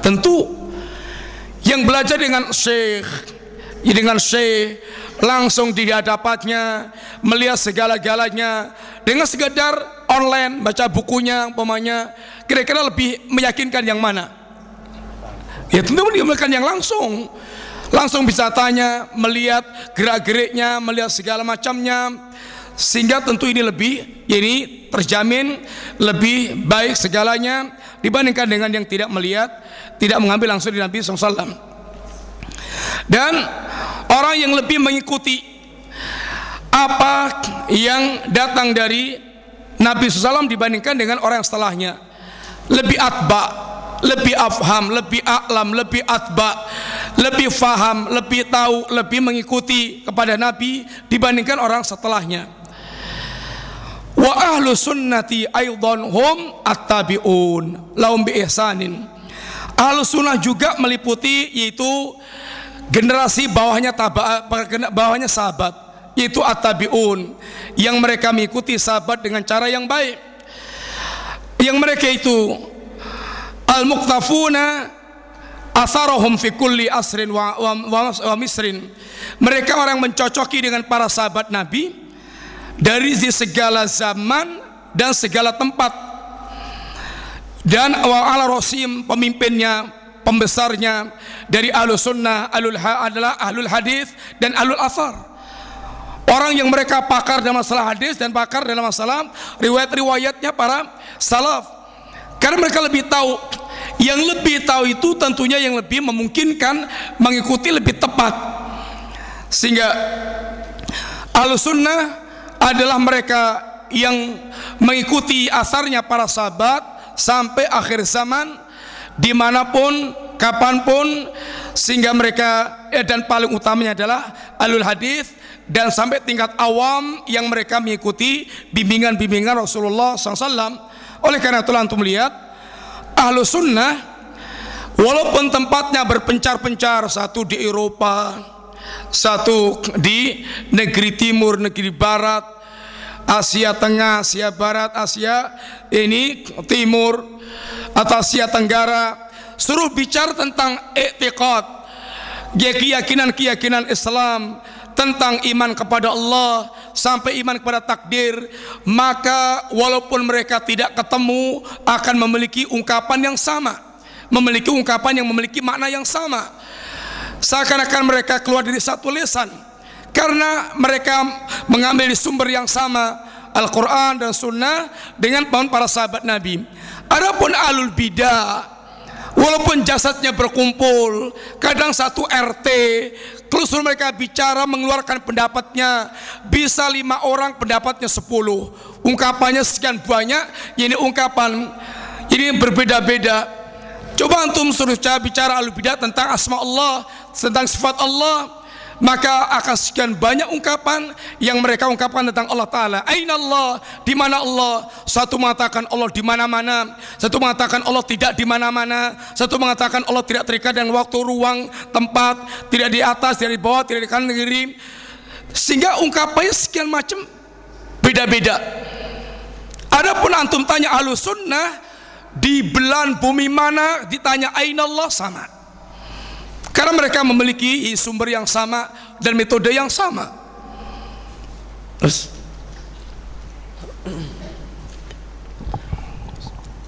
Tentu yang belajar dengan syekh, dengan syekh langsung di hadapannya melihat segala-galanya dengan sekedar online baca bukunya umpamanya kira-kira lebih meyakinkan yang mana? Ya tentu dia yang langsung. Langsung bisa tanya, melihat gerak-geriknya, melihat segala macamnya, sehingga tentu ini lebih ini terjamin lebih baik segalanya dibandingkan dengan yang tidak melihat, tidak mengambil langsung di Nabi SAW. Dan orang yang lebih mengikuti apa yang datang dari Nabi SAW dibandingkan dengan orang setelahnya. Lebih atba lebih afham, lebih aklam, lebih atba, lebih faham, lebih tahu, lebih mengikuti kepada Nabi dibandingkan orang setelahnya. Wa ahlu sunnati aidan hum at-tabi'un lahum bi ihsanin. Ahlu sunnah juga meliputi yaitu generasi bawahnya taba, bawahnya sahabat yaitu at-tabi'un yang mereka mengikuti sahabat dengan cara yang baik. Yang mereka itu al-muqtafuna asarahum fi kulli asrin wa, wa, wa, wa misrin. Mereka orang mencocoki dengan para sahabat Nabi dari segala zaman dan segala tempat. Dan wa ala rasim pemimpinnya pembesarnya dari ahlu sunnah alul ha, adalah ahlul hadis dan ahlul asar. Orang yang mereka pakar dalam masalah hadis dan pakar dalam masalah riwayat-riwayatnya para salaf. Karena mereka lebih tahu yang lebih tahu itu tentunya yang lebih memungkinkan mengikuti lebih tepat. Sehingga al-sunnah adalah mereka yang mengikuti asarnya para sahabat sampai akhir zaman di mana pun kapan pun sehingga mereka eh, dan paling utamanya adalah alul hadis dan sampai tingkat awam yang mereka mengikuti bimbingan-bimbingan Rasulullah SAW oleh karena itulah untuk melihat ahlu sunnah walaupun tempatnya berpencar-pencar satu di Eropa satu di negeri timur negeri barat Asia Tengah Asia Barat Asia ini timur atau Asia Tenggara suruh bicara tentang etikot keyakinan-keyakinan Islam tentang iman kepada Allah sampai iman kepada takdir maka walaupun mereka tidak ketemu akan memiliki ungkapan yang sama. Memiliki ungkapan yang memiliki makna yang sama. Seakan-akan mereka keluar dari satu lisan. Karena mereka mengambil sumber yang sama Al-Quran dan Sunnah dengan para sahabat Nabi. Adapun alul bidah Walaupun jasadnya berkumpul, kadang satu RT, terus mereka bicara mengeluarkan pendapatnya, bisa lima orang pendapatnya sepuluh, ungkapannya sekian banyak, ini ungkapan ini berbeda-beda. Coba antum suruh bicara al bidah tentang asma Allah, tentang sifat Allah, maka akan sekian banyak ungkapan yang mereka ungkapkan tentang Allah Taala. Aina Allah, di mana Allah? Satu mengatakan Allah di mana-mana, satu mengatakan Allah tidak di mana-mana, satu mengatakan Allah tidak terikat dengan waktu, ruang, tempat, tidak di atas, tidak di bawah, tidak di kanan, kiri. Sehingga ungkapannya sekian macam beda-beda. Adapun antum tanya ahlu sunnah di belan bumi mana ditanya aina Allah sama. Karena mereka memiliki sumber yang sama dan metode yang sama. Terus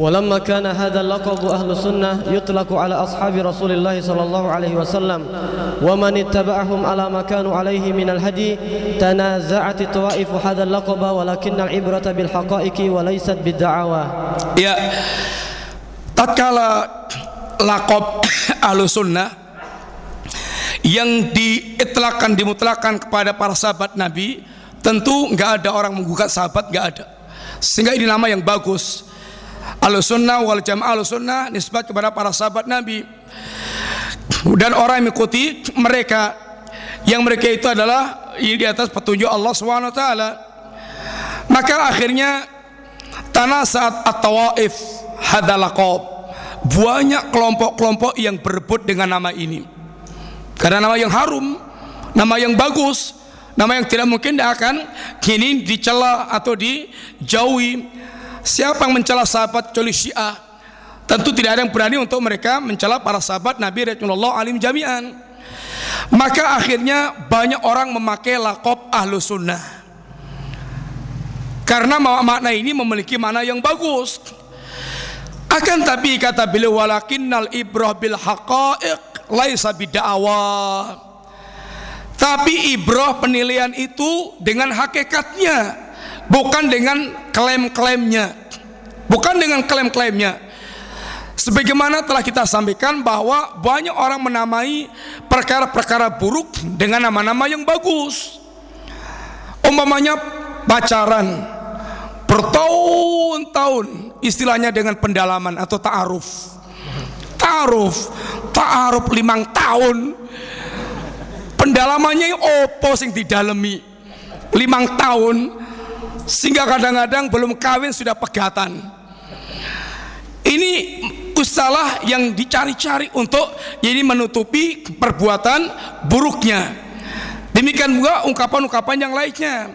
ولما كان هذا اللقب أهل السنة يطلق على أصحاب رسول الله صلى الله عليه وسلم ومن اتبعهم على ما كانوا عليه من الهدي تنازعت الطوائف هذا اللقب ولكن العبرة بالحقائق وليست بالدعاوى Ya, tatkala lakob ahlu sunnah yang diitlakan dimutlakan kepada para sahabat Nabi tentu nggak ada orang menggugat sahabat nggak ada. Sehingga ini nama yang bagus. Al sunnah wal jamaah al sunnah nisbat kepada para sahabat Nabi. Dan orang yang mengikuti mereka yang mereka itu adalah di atas petunjuk Allah swt maka akhirnya tanah saat at-tawaif hadalaqab banyak kelompok-kelompok yang berebut dengan nama ini karena nama yang harum, nama yang bagus, nama yang tidak mungkin tidak akan kini dicela atau dijauhi. Siapa yang mencela sahabat kecuali Syiah? Tentu tidak ada yang berani untuk mereka mencela para sahabat Nabi Rasulullah alim jami'an. Maka akhirnya banyak orang memakai lakob ahlu sunnah. Karena makna ini memiliki makna yang bagus. Akan tapi kata beliau walakinnal ibrah bil haqa'iq laisa bid'awa. Tapi ibrah penilaian itu dengan hakikatnya, bukan dengan klaim-klaimnya. Bukan dengan klaim-klaimnya. Sebagaimana telah kita sampaikan bahwa banyak orang menamai perkara-perkara buruk dengan nama-nama yang bagus. Umpamanya pacaran bertahun-tahun istilahnya dengan pendalaman atau ta'aruf ta'aruf ta'aruf limang tahun. Pendalamannya opo sing didalemi? Limang tahun. Sehingga kadang-kadang belum kawin sudah pegatan. Ini usalah yang dicari-cari untuk ini menutupi perbuatan buruknya. Demikian juga ungkapan-ungkapan yang lainnya.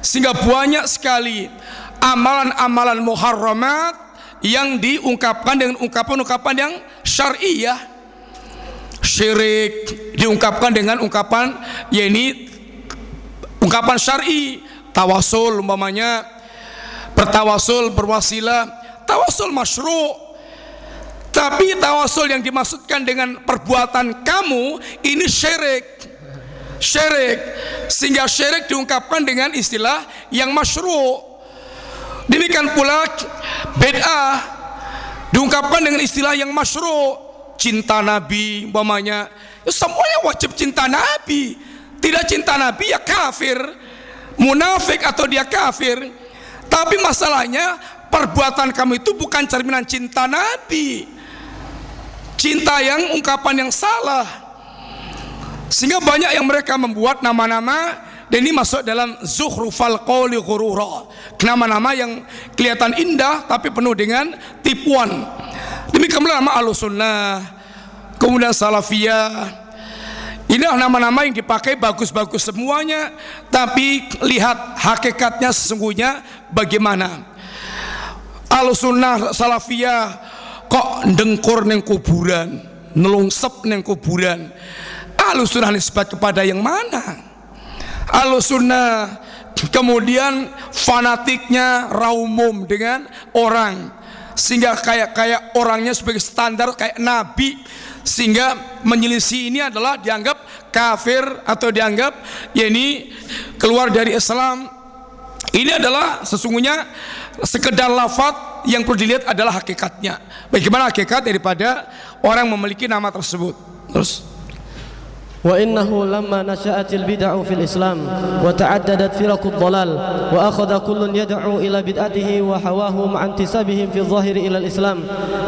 Sehingga banyak sekali amalan-amalan muharramat yang diungkapkan dengan ungkapan-ungkapan yang syariah syirik diungkapkan dengan ungkapan ya ini ungkapan syar'i tawasul umpamanya bertawasul berwasilah tawasul masyru' tapi tawasul yang dimaksudkan dengan perbuatan kamu ini syirik. Syirik. Sehingga syirik diungkapkan dengan istilah yang masyru' Demikian pula bid'ah diungkapkan dengan istilah yang masyru' cinta Nabi umpamanya. Ya semuanya wajib cinta Nabi. Tidak cinta Nabi ya kafir. Munafik atau dia kafir. Tapi masalahnya perbuatan kamu itu bukan cerminan cinta Nabi. Cinta yang ungkapan yang salah. Sehingga banyak yang mereka membuat nama-nama dan ini masuk dalam zuhrufal qawli ghurura. Nama-nama yang kelihatan indah tapi penuh dengan tipuan demikian pula nama al-sunnah kemudian salafiyah. Inilah nama-nama yang dipakai bagus-bagus semuanya. Tapi lihat hakikatnya sesungguhnya bagaimana. Al-sunnah salafiyah kok dengkur neng kuburan nelungsep neng kuburan. Al-sunnah nisbat kepada yang mana? Al-Sunnah kemudian fanatiknya raumum dengan orang sehingga kayak kayak orangnya sebagai standar kayak nabi. Sehingga menyelisih ini adalah dianggap kafir atau dianggap ya ini keluar dari Islam. Ini adalah sesungguhnya sekedar lafaz yang perlu dilihat adalah hakikatnya. Bagaimana hakikat daripada orang memiliki nama tersebut? Terus وإنه لما نشأت البدع في الإسلام وتعددت فرق الضلال وأخذ كل يدعو إلى بدعته وحواه مع انتسابهم في الظاهر إلى الإسلام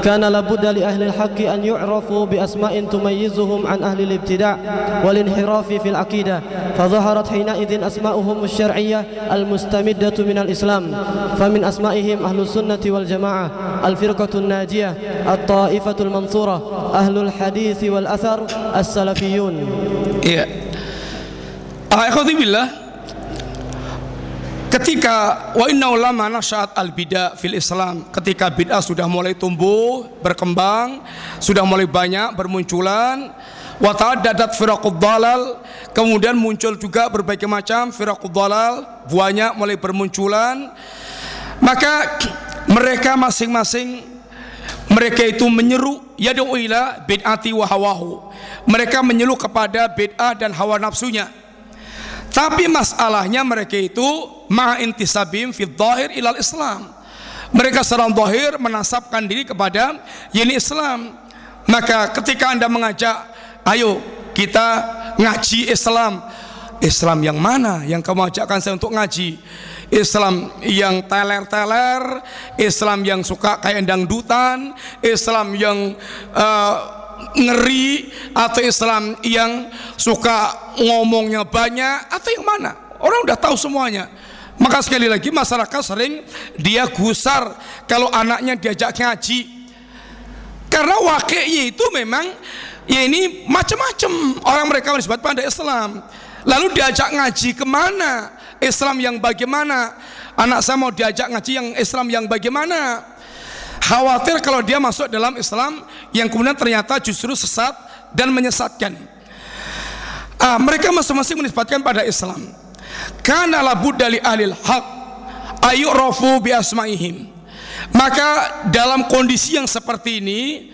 كان لابد لأهل الحق أن يعرفوا بأسماء تميزهم عن أهل الابتداع والانحراف في العقيدة فظهرت حينئذ أسماؤهم الشرعية المستمدة من الإسلام فمن أسمائهم أهل السنة والجماعة الفرقة الناجية الطائفة المنصورة أهل الحديث والأثر السلفيون. Iya. Alhamdulillah ketika wa inna ulama nasyat al bidah fil Islam ketika bid'ah sudah mulai tumbuh berkembang sudah mulai banyak bermunculan wa ta'addadat firaqud dalal kemudian muncul juga berbagai macam firaqud dalal banyak mulai bermunculan maka mereka masing-masing mereka itu menyeru yad'u ila bid'ati wa hawahu mereka menyeru kepada bid'ah dan hawa nafsunya tapi masalahnya mereka itu ma'intisabim fi dhahir ilal Islam. Mereka secara zahir menasabkan diri kepada yeni Islam. Maka ketika Anda mengajak, ayo kita ngaji Islam. Islam yang mana yang kamu ajakkan saya untuk ngaji? Islam yang teler-teler, Islam yang suka kayak dangdutan, Islam yang uh, ngeri atau Islam yang suka ngomongnya banyak atau yang mana? Orang udah tahu semuanya. Maka sekali lagi masyarakat sering dia gusar kalau anaknya diajak ngaji. Karena wakilnya itu memang ya ini macam-macam. Orang mereka menisbat pada Islam. Lalu diajak ngaji ke mana? Islam yang bagaimana? Anak saya mau diajak ngaji yang Islam yang bagaimana khawatir kalau dia masuk dalam Islam yang kemudian ternyata justru sesat dan menyesatkan. Ah, mereka masing-masing menisbatkan pada Islam. Karena labu dari ahli hak ayu rofu bi asmaihim. Maka dalam kondisi yang seperti ini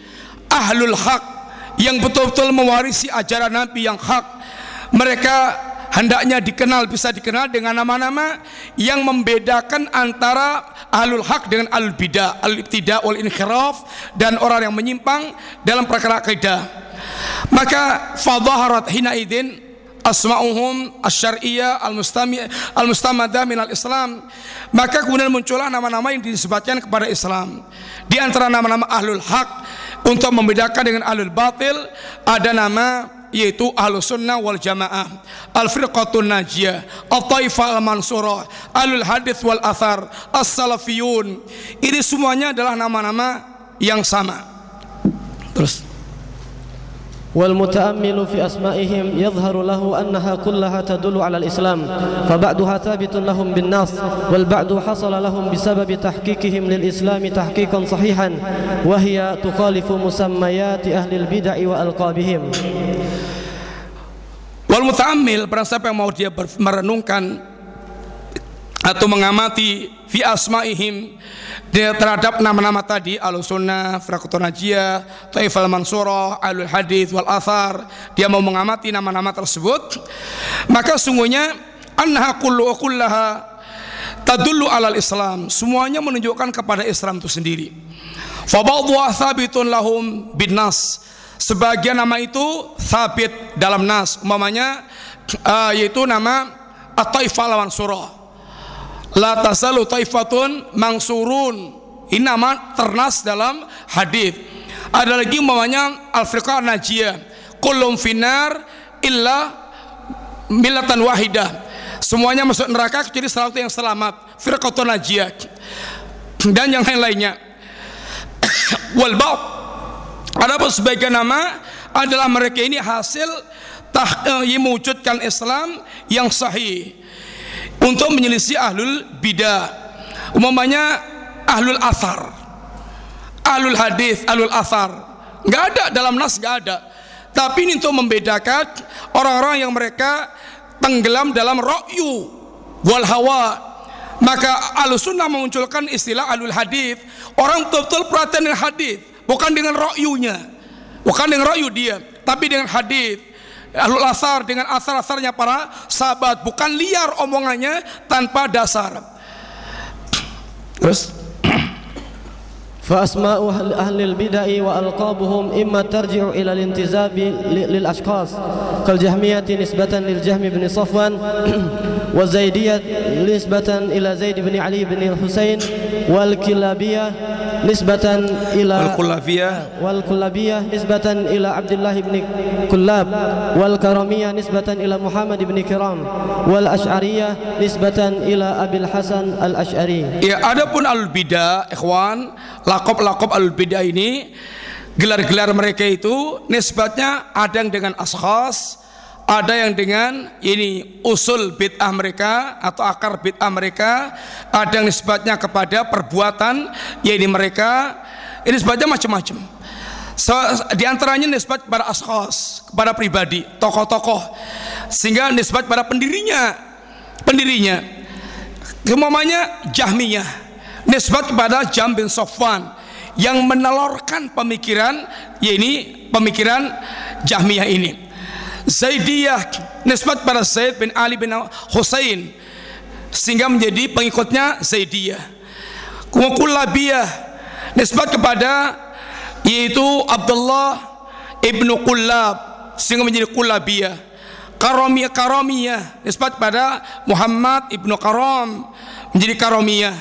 ahlul hak yang betul-betul mewarisi ajaran Nabi yang hak mereka hendaknya dikenal bisa dikenal dengan nama-nama yang membedakan antara ahlul haq dengan al bidah al ibtida wal inkhiraf dan orang yang menyimpang dalam perkara kaidah maka fadhaharat hina idin asma'uhum asyariyah al-mustami al-mustamada min al-islam maka kemudian muncullah nama-nama yang disebutkan kepada Islam. Di antara nama-nama ahlul haq untuk membedakan dengan ahlul batil ada nama yaitu ahlus sunnah wal jamaah al firqatun najiyah al taifah al hadith wal athar as salafiyun ini semuanya adalah nama-nama yang sama. Terus والمتأمل في أسمائهم يظهر له أنها كلها تدل على الإسلام فبعضها ثابت لهم بالنص والبعض حصل لهم بسبب تحقيقهم للإسلام تحقيقا صحيحا وهي تخالف مسميات أهل البدع وألقابهم. Wal muta'ammil barang siapa yang mau dia merenungkan atau mengamati fi asma'ihim terhadap nama-nama tadi al sunnah, Frakutun Najiyah, Taifal Mansurah, Alul Hadith, Wal Athar. Dia mau mengamati nama-nama tersebut. Maka sungguhnya anha kullu kullaha tadullu alal Islam. Semuanya menunjukkan kepada Islam itu sendiri. Fa ba'dhu lahum bin nas. Sebagian nama itu sabit dalam nas, umpamanya uh, yaitu nama At-Taifah lawan surah. La tasalu taifatun mangsurun. Ini nama ternas dalam hadis. Ada lagi umpamanya Al-Firqah Najiyah. Kullum finar illa milatan wahidah. Semuanya masuk neraka kecuali salah satu yang selamat. Firqatun Najiyah. Dan yang lain-lainnya. Wal ba'd Adapun sebagian nama adalah mereka ini hasil tah, eh, mewujudkan Islam yang sahih untuk menyelisih ahlul bidah. Umumnya ahlul asar, ahlul hadis, ahlul asar. Nggak ada dalam nas nggak ada. Tapi ini untuk membedakan orang-orang yang mereka tenggelam dalam rokyu wal hawa maka alusunnah memunculkan istilah alul hadis orang betul-betul perhatian dengan hadis bukan dengan rokyunya bukan dengan rokyu dia tapi dengan hadis Ahlul asar dengan asar-asarnya para sahabat bukan liar omongannya tanpa dasar terus فأسماء أهل البدع وألقابهم إما ترجع إلى الانتزاب للأشخاص كالجهمية نسبة للجهم بن صفوان والزيدية نسبة إلى زيد بن علي بن الحسين والكلابية nisbatan ila wal kullabiyah wal kullabiyah nisbatan ila Abdullah ibn Kullab. Wal karamiyah nisbatan ila Muhammad ibn Kiram. Wal asy'ariyah nisbatan ila Abil Hasan al Asy'ari ya adapun al bidah ikhwan lakob-lakob al bidah ini gelar-gelar mereka itu nisbatnya ada yang dengan ashas ada yang dengan ini usul bid'ah mereka atau akar bid'ah mereka, ada yang nisbatnya kepada perbuatan yaitu mereka, ini nisbatnya macam-macam. So, di antaranya nisbat kepada ashas, kepada pribadi, tokoh-tokoh, sehingga nisbat pada pendirinya, pendirinya. Kemamanya Jahmiyah, nisbat kepada Jam bin Sofwan yang menelorkan pemikiran, yaitu pemikiran Jahmiyah ini. Zaidiyah nisbat pada Zaid bin Ali bin Husain sehingga menjadi pengikutnya Zaidiyah. Kullabiyah nisbat kepada yaitu Abdullah ibnu Kullab sehingga menjadi Kullabiyah. Karamiyah Karamiyah nisbat pada Muhammad ibnu Karam menjadi Karamiyah.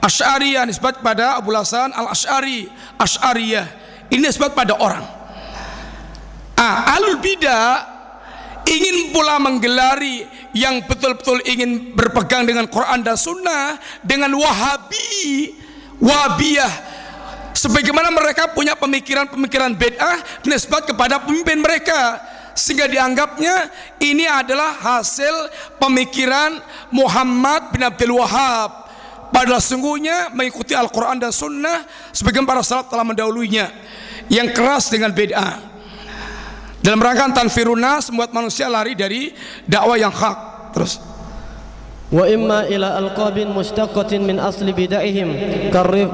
Ash'ariyah nisbat pada Abu Hasan al Ash'ari Ash'ariyah ini nisbat pada orang. Ah, alul bidah ingin pula menggelari yang betul-betul ingin berpegang dengan Quran dan Sunnah dengan Wahabi, Wabiyah. Sebagaimana mereka punya pemikiran-pemikiran bid'ah nisbat kepada pemimpin mereka. Sehingga dianggapnya ini adalah hasil pemikiran Muhammad bin Abdul Wahab padahal sungguhnya mengikuti Al-Quran dan Sunnah sebagian para salaf telah mendahulunya. Yang keras dengan bid'ah dalam rangka tanfirunas membuat manusia lari dari dakwah yang hak. Terus وإما إلى ألقاب مشتقة من أصل بدعهم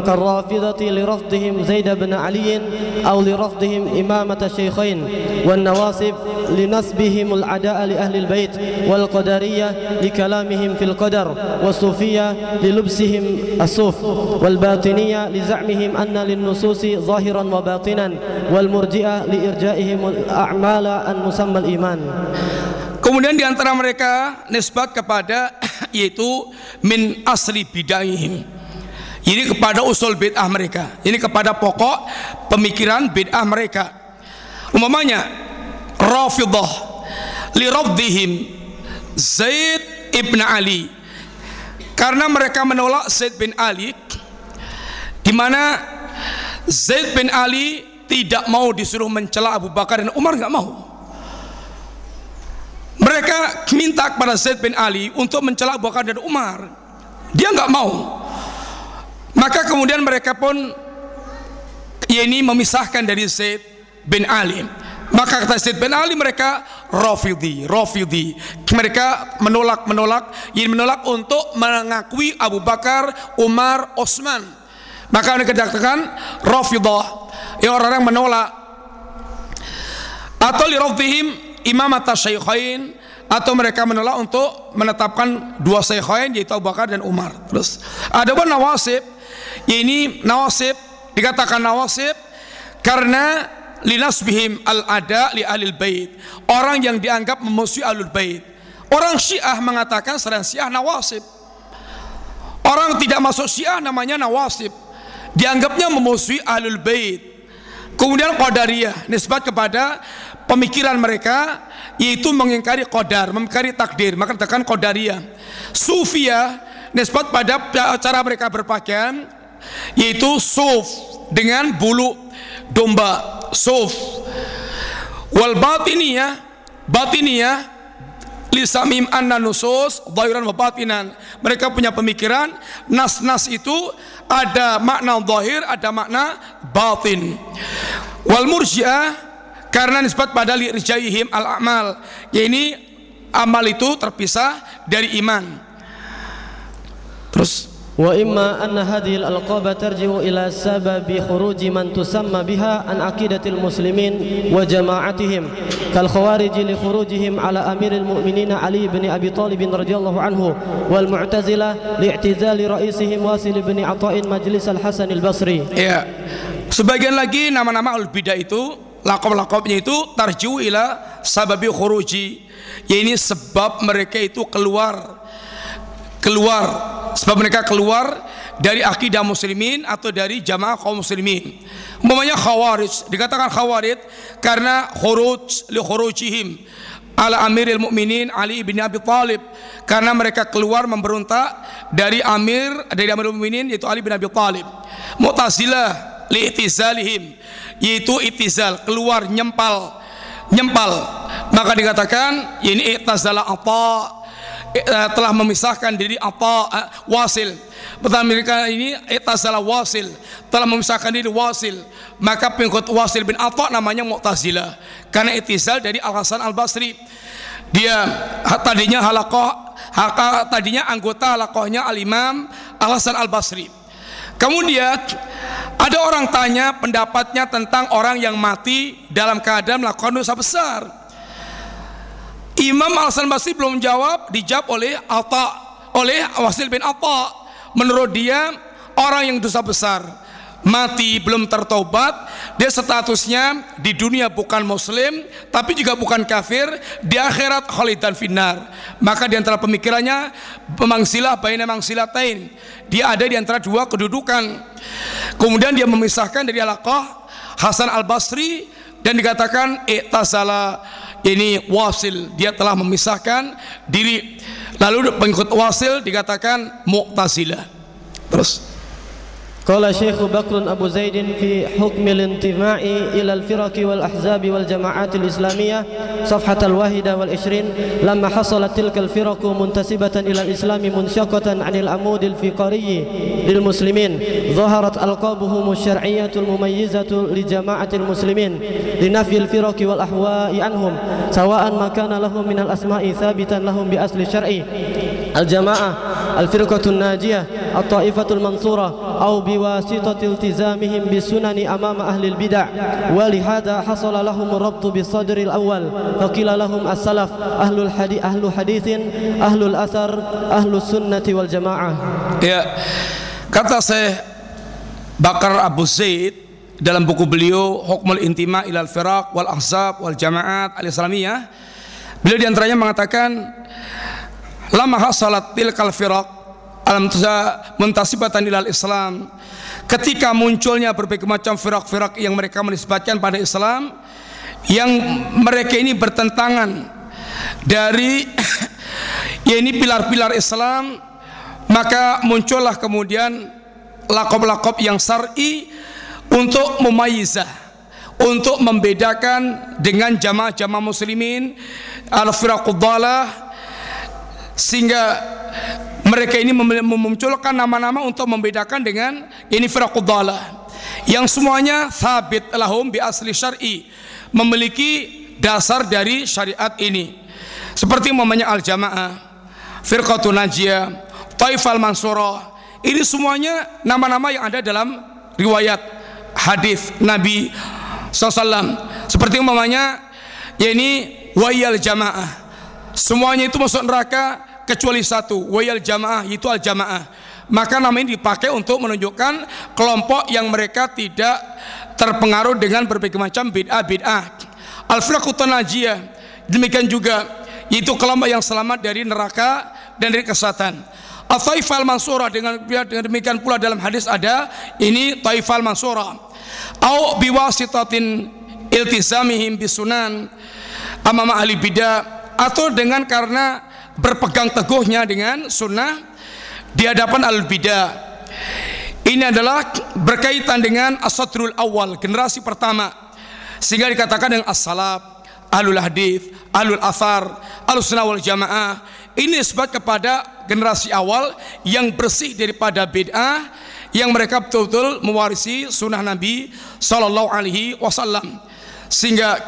كالرافضة لرفضهم زيد بن علي أو لرفضهم إمامة الشيخين والنواصب لنسبهم العداء لأهل البيت والقدرية لكلامهم في القدر والصوفية للبسهم الصوف والباطنية لزعمهم أن للنصوص ظاهرا وباطنا والمرجئة لإرجائهم الأعمال أن مسمى الإيمان. Kemudian di antara mereka nisbat kepada yaitu min asli bidaihim. Ini kepada usul bid'ah mereka. Ini kepada pokok pemikiran bid'ah mereka. Umpamanya Rafidah li Zaid ibn Ali. Karena mereka menolak Zaid bin Ali di mana Zaid bin Ali tidak mau disuruh mencela Abu Bakar dan Umar nggak mau. Mereka minta kepada Zaid bin Ali untuk mencela Abu Bakar dan Umar. Dia nggak mau. Maka kemudian mereka pun ya ini memisahkan dari Zaid bin Ali. Maka kata Zaid bin Ali mereka Rafidi, Rafidi. Mereka menolak, menolak, ini menolak untuk mengakui Abu Bakar, Umar, Osman. Maka mereka katakan Rafidah, yang orang-orang menolak. Atau li imam atas syekhain atau mereka menolak untuk menetapkan dua syekhain yaitu Abu Bakar dan Umar. Terus ada pun nawasib, ini nawasib dikatakan nawasib karena linasbihim al ada li alil bait. Orang yang dianggap memusuhi alul bait. Orang Syiah mengatakan selain Syiah nawasib. Orang tidak masuk Syiah namanya nawasib. Dianggapnya memusuhi alul bait. Kemudian Qadariyah nisbat kepada pemikiran mereka yaitu mengingkari qadar, mengingkari takdir, maka katakan Qadariyah. Sufiyah nisbat pada cara mereka berpakaian yaitu suf dengan bulu domba, suf. Wal batiniyah, batiniyah lisamim anna nusus dhahiran batinan. Mereka punya pemikiran nas-nas itu ada makna zahir, ada makna batin. Wal murji'ah karena nisbat pada li'rijaihim al-amal. Ya ini amal itu terpisah dari iman. Terus وإما أن هذه الألقاب ترجع إلى سبب خروج من تسمى بها عن عقيدة المسلمين وجماعتهم كالخوارج لخروجهم على أمير المؤمنين علي بن أبي طالب رضي الله عنه والمعتزلة لاعتزال رئيسهم واصل بن عطاء مجلس الحسن البصري Ya. Sebagian lagi nama-nama al bidah itu lakop-lakopnya itu tarju ila sababi khuruji. Ya ini sebab mereka itu keluar keluar sebab mereka keluar dari akidah muslimin atau dari jamaah kaum muslimin. Umpamanya khawarij, dikatakan khawarij karena khuruj li khurujihim ala amiril mukminin Ali bin Abi Thalib karena mereka keluar memberontak dari amir dari amirul mukminin yaitu Ali bin Abi Thalib. Mu'tazilah li itizalihim yaitu itizal keluar nyempal nyempal. Maka dikatakan ini itazala apa eh, telah memisahkan diri apa eh, wasil. Pertama mereka ini itazala wasil telah memisahkan diri wasil. Maka pengikut wasil bin Atta namanya Mu'tazilah karena itizal dari Al Hasan Al Basri dia tadinya halakoh haka, tadinya anggota halakohnya Al Imam Al Hasan Al Basri kemudian ada orang tanya pendapatnya tentang orang yang mati dalam keadaan melakukan dosa besar Imam Al Hasan Basri belum menjawab, dijawab oleh Atta, oleh Wasil bin Atta. Menurut dia orang yang dosa besar mati belum tertobat, dia statusnya di dunia bukan muslim, tapi juga bukan kafir, di akhirat khalidan finnar. Maka di antara pemikirannya pemangsilah baina mangsilatain. Dia ada di antara dua kedudukan. Kemudian dia memisahkan dari alaqah Hasan Al Basri dan dikatakan i'tazala ini wasil dia telah memisahkan diri lalu pengikut wasil dikatakan mu'tazilah terus قال شيخ بكر أبو زيد في حكم الانتماء إلى الفرق والأحزاب والجماعات الإسلامية صفحة الواحدة والعشرين لما حصلت تلك الفرق منتسبة إلى الإسلام منشقة عن العمود الفقري للمسلمين ظهرت ألقابهم الشرعية المميزة لجماعة المسلمين لنفي الفرق والأحواء عنهم سواء ما كان لهم من الأسماء ثابتا لهم بأصل الشرع الجماعة الفرقة الناجية at-taifatul mansurah au التزامهم iltizamihim bisunani amama البدع، bid'ah. لهم بالصدر hasala lahum rabt bi sadri al-awwal lahum as-salaf ahlul hadith ahlu hadithin ahlul athar ya kata saya Bakar Abu Zaid dalam buku beliau Hukmul Intima Ilal Firak Wal Ahzab Wal Jamaat Al Islamiyah beliau di antaranya mengatakan lama hasalat tilkal firak alam muntasibatan ilal Islam. Ketika munculnya berbagai macam firak-firak yang mereka menisbatkan pada Islam yang mereka ini bertentangan dari ya ini pilar-pilar Islam maka muncullah kemudian lakop-lakop yang syar'i untuk memayizah untuk membedakan dengan jamaah-jamaah muslimin al-firaqud sehingga mereka ini mem- memunculkan nama-nama untuk membedakan dengan ini firaquddalah yang semuanya sabit lahum bi asli syar'i memiliki dasar dari syariat ini. Seperti namanya al jamaah firqatun najiyah taifal mansurah ini semuanya nama-nama yang ada dalam riwayat hadis Nabi SAW seperti umpamanya ya ini wayal jamaah semuanya itu masuk neraka kecuali satu wayal jamaah itu al jamaah maka nama ini dipakai untuk menunjukkan kelompok yang mereka tidak terpengaruh dengan berbagai macam bid'ah bid'ah. Al firqatun najiyah demikian juga yaitu kelompok yang selamat dari neraka dan dari kesatan al taifal mansurah dengan, dengan demikian pula dalam hadis ada ini taifal mansurah au biwasitatin iltizamihim bisunan amama ahli bidah atau dengan karena berpegang teguhnya dengan sunnah di hadapan al bidah ini adalah berkaitan dengan asadrul awal generasi pertama. Sehingga dikatakan dengan as-salaf ahlul hadis ahlul athar ahlus sunnah wal jamaah. Ini sebab kepada generasi awal yang bersih daripada bid'ah yang mereka betul-betul mewarisi sunnah Nabi Sallallahu Alaihi Wasallam sehingga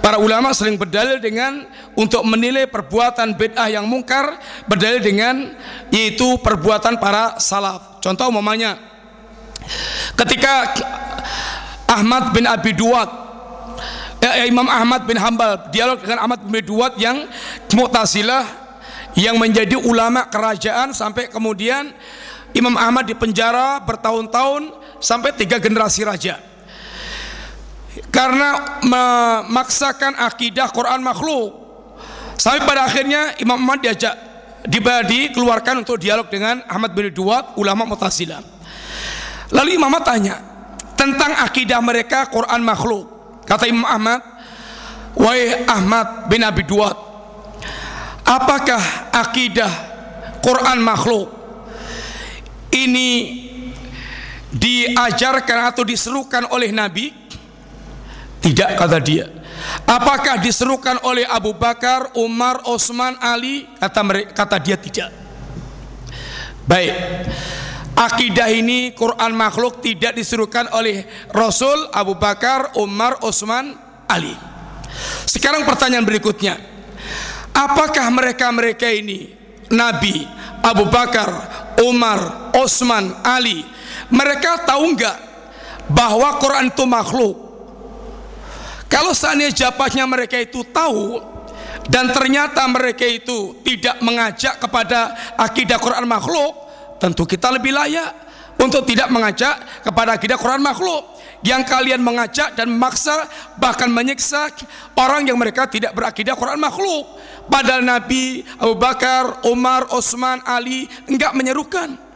para ulama sering berdalil dengan untuk menilai perbuatan bid'ah yang mungkar berdalil dengan yaitu perbuatan para salaf. Contoh umpamanya ketika Ahmad bin Abi Duwat eh, Imam Ahmad bin Hambal dialog dengan Ahmad bin Duwat yang Mu'tazilah yang menjadi ulama kerajaan sampai kemudian Imam Ahmad dipenjara bertahun-tahun sampai tiga generasi raja karena memaksakan akidah Quran makhluk. Sampai pada akhirnya Imam Ahmad diajak dikeluarkan untuk dialog dengan Ahmad bin Duwat ulama Mu'tazilah lalu Imam Ahmad tanya tentang akidah mereka Quran makhluk. Kata Imam Ahmad wahai Ahmad bin Abi Duwat apakah akidah Quran makhluk ini diajarkan atau diserukan oleh Nabi? Tidak kata dia. Apakah diserukan oleh Abu Bakar, Umar, Osman, Ali? Kata mereka, kata dia tidak. Baik. Akidah ini Quran makhluk tidak diserukan oleh Rasul, Abu Bakar, Umar, Osman, Ali. Sekarang pertanyaan berikutnya. Apakah mereka-mereka ini Nabi, Abu Bakar, Umar, Osman, Ali, mereka tahu nggak bahwa Quran itu makhluk? Kalau seandainya jawabannya mereka itu tahu dan ternyata mereka itu tidak mengajak kepada akidah Quran makhluk, tentu kita lebih layak untuk tidak mengajak kepada akidah Quran makhluk. Yang kalian mengajak dan memaksa bahkan menyiksa orang yang mereka tidak berakidah Quran makhluk. Padahal Nabi Abu Bakar, Umar, Osman, Ali enggak menyerukan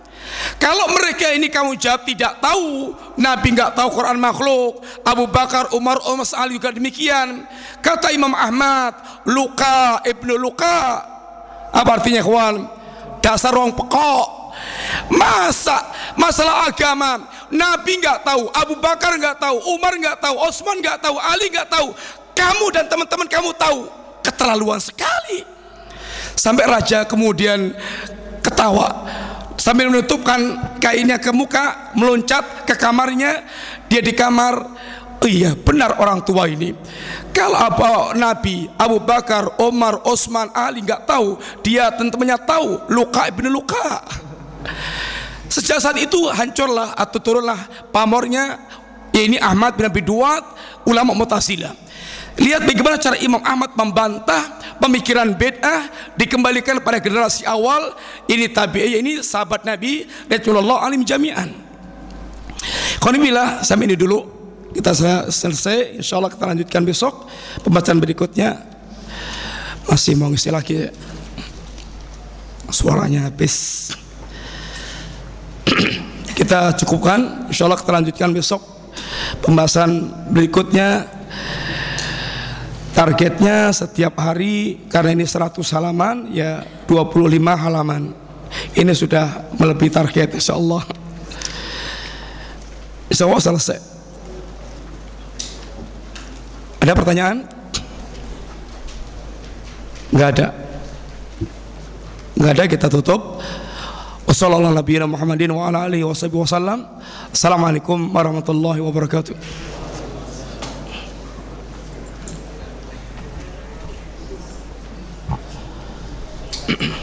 kalau mereka ini kamu jawab tidak tahu, Nabi enggak tahu Quran makhluk, Abu Bakar, Umar, Umar, Ali juga demikian. Kata Imam Ahmad, luka ibnu luka. Apa artinya kawan? Dasar orang pekok. Masa masalah agama Nabi enggak tahu, Abu Bakar enggak tahu, Umar enggak tahu, Osman enggak tahu, Ali enggak tahu. Kamu dan teman-teman kamu tahu. Keterlaluan sekali. Sampai raja kemudian ketawa sambil menutupkan kainnya ke muka meloncat ke kamarnya dia di kamar. Oh iya benar orang tua ini. Kalau apa Nabi Abu Bakar Omar Osman Ali nggak tahu dia tentunya tahu luka ibnu luka. Sejak saat itu hancurlah atau turunlah pamornya ya ini Ahmad bin Abi Duat ulama Mu'tazilah lihat bagaimana cara Imam Ahmad membantah pemikiran bid'ah dikembalikan pada generasi awal. Ini tabi'i ini sahabat Nabi Rasulullah alim jami'an. Qanibillah sampai ini dulu. Kita selesai. Insyaallah kita lanjutkan besok pembacaan berikutnya. Masih mau ngisi lagi. Suaranya habis. Kita cukupkan. Insyaallah kita lanjutkan besok pembahasan berikutnya Targetnya setiap hari karena ini 100 halaman ya 25 halaman. Ini sudah melebihi target insya Allah. Insya Allah selesai. Ada pertanyaan? Enggak ada. Enggak ada kita tutup. Wassalamualaikum warahmatullahi wabarakatuh. Yeah.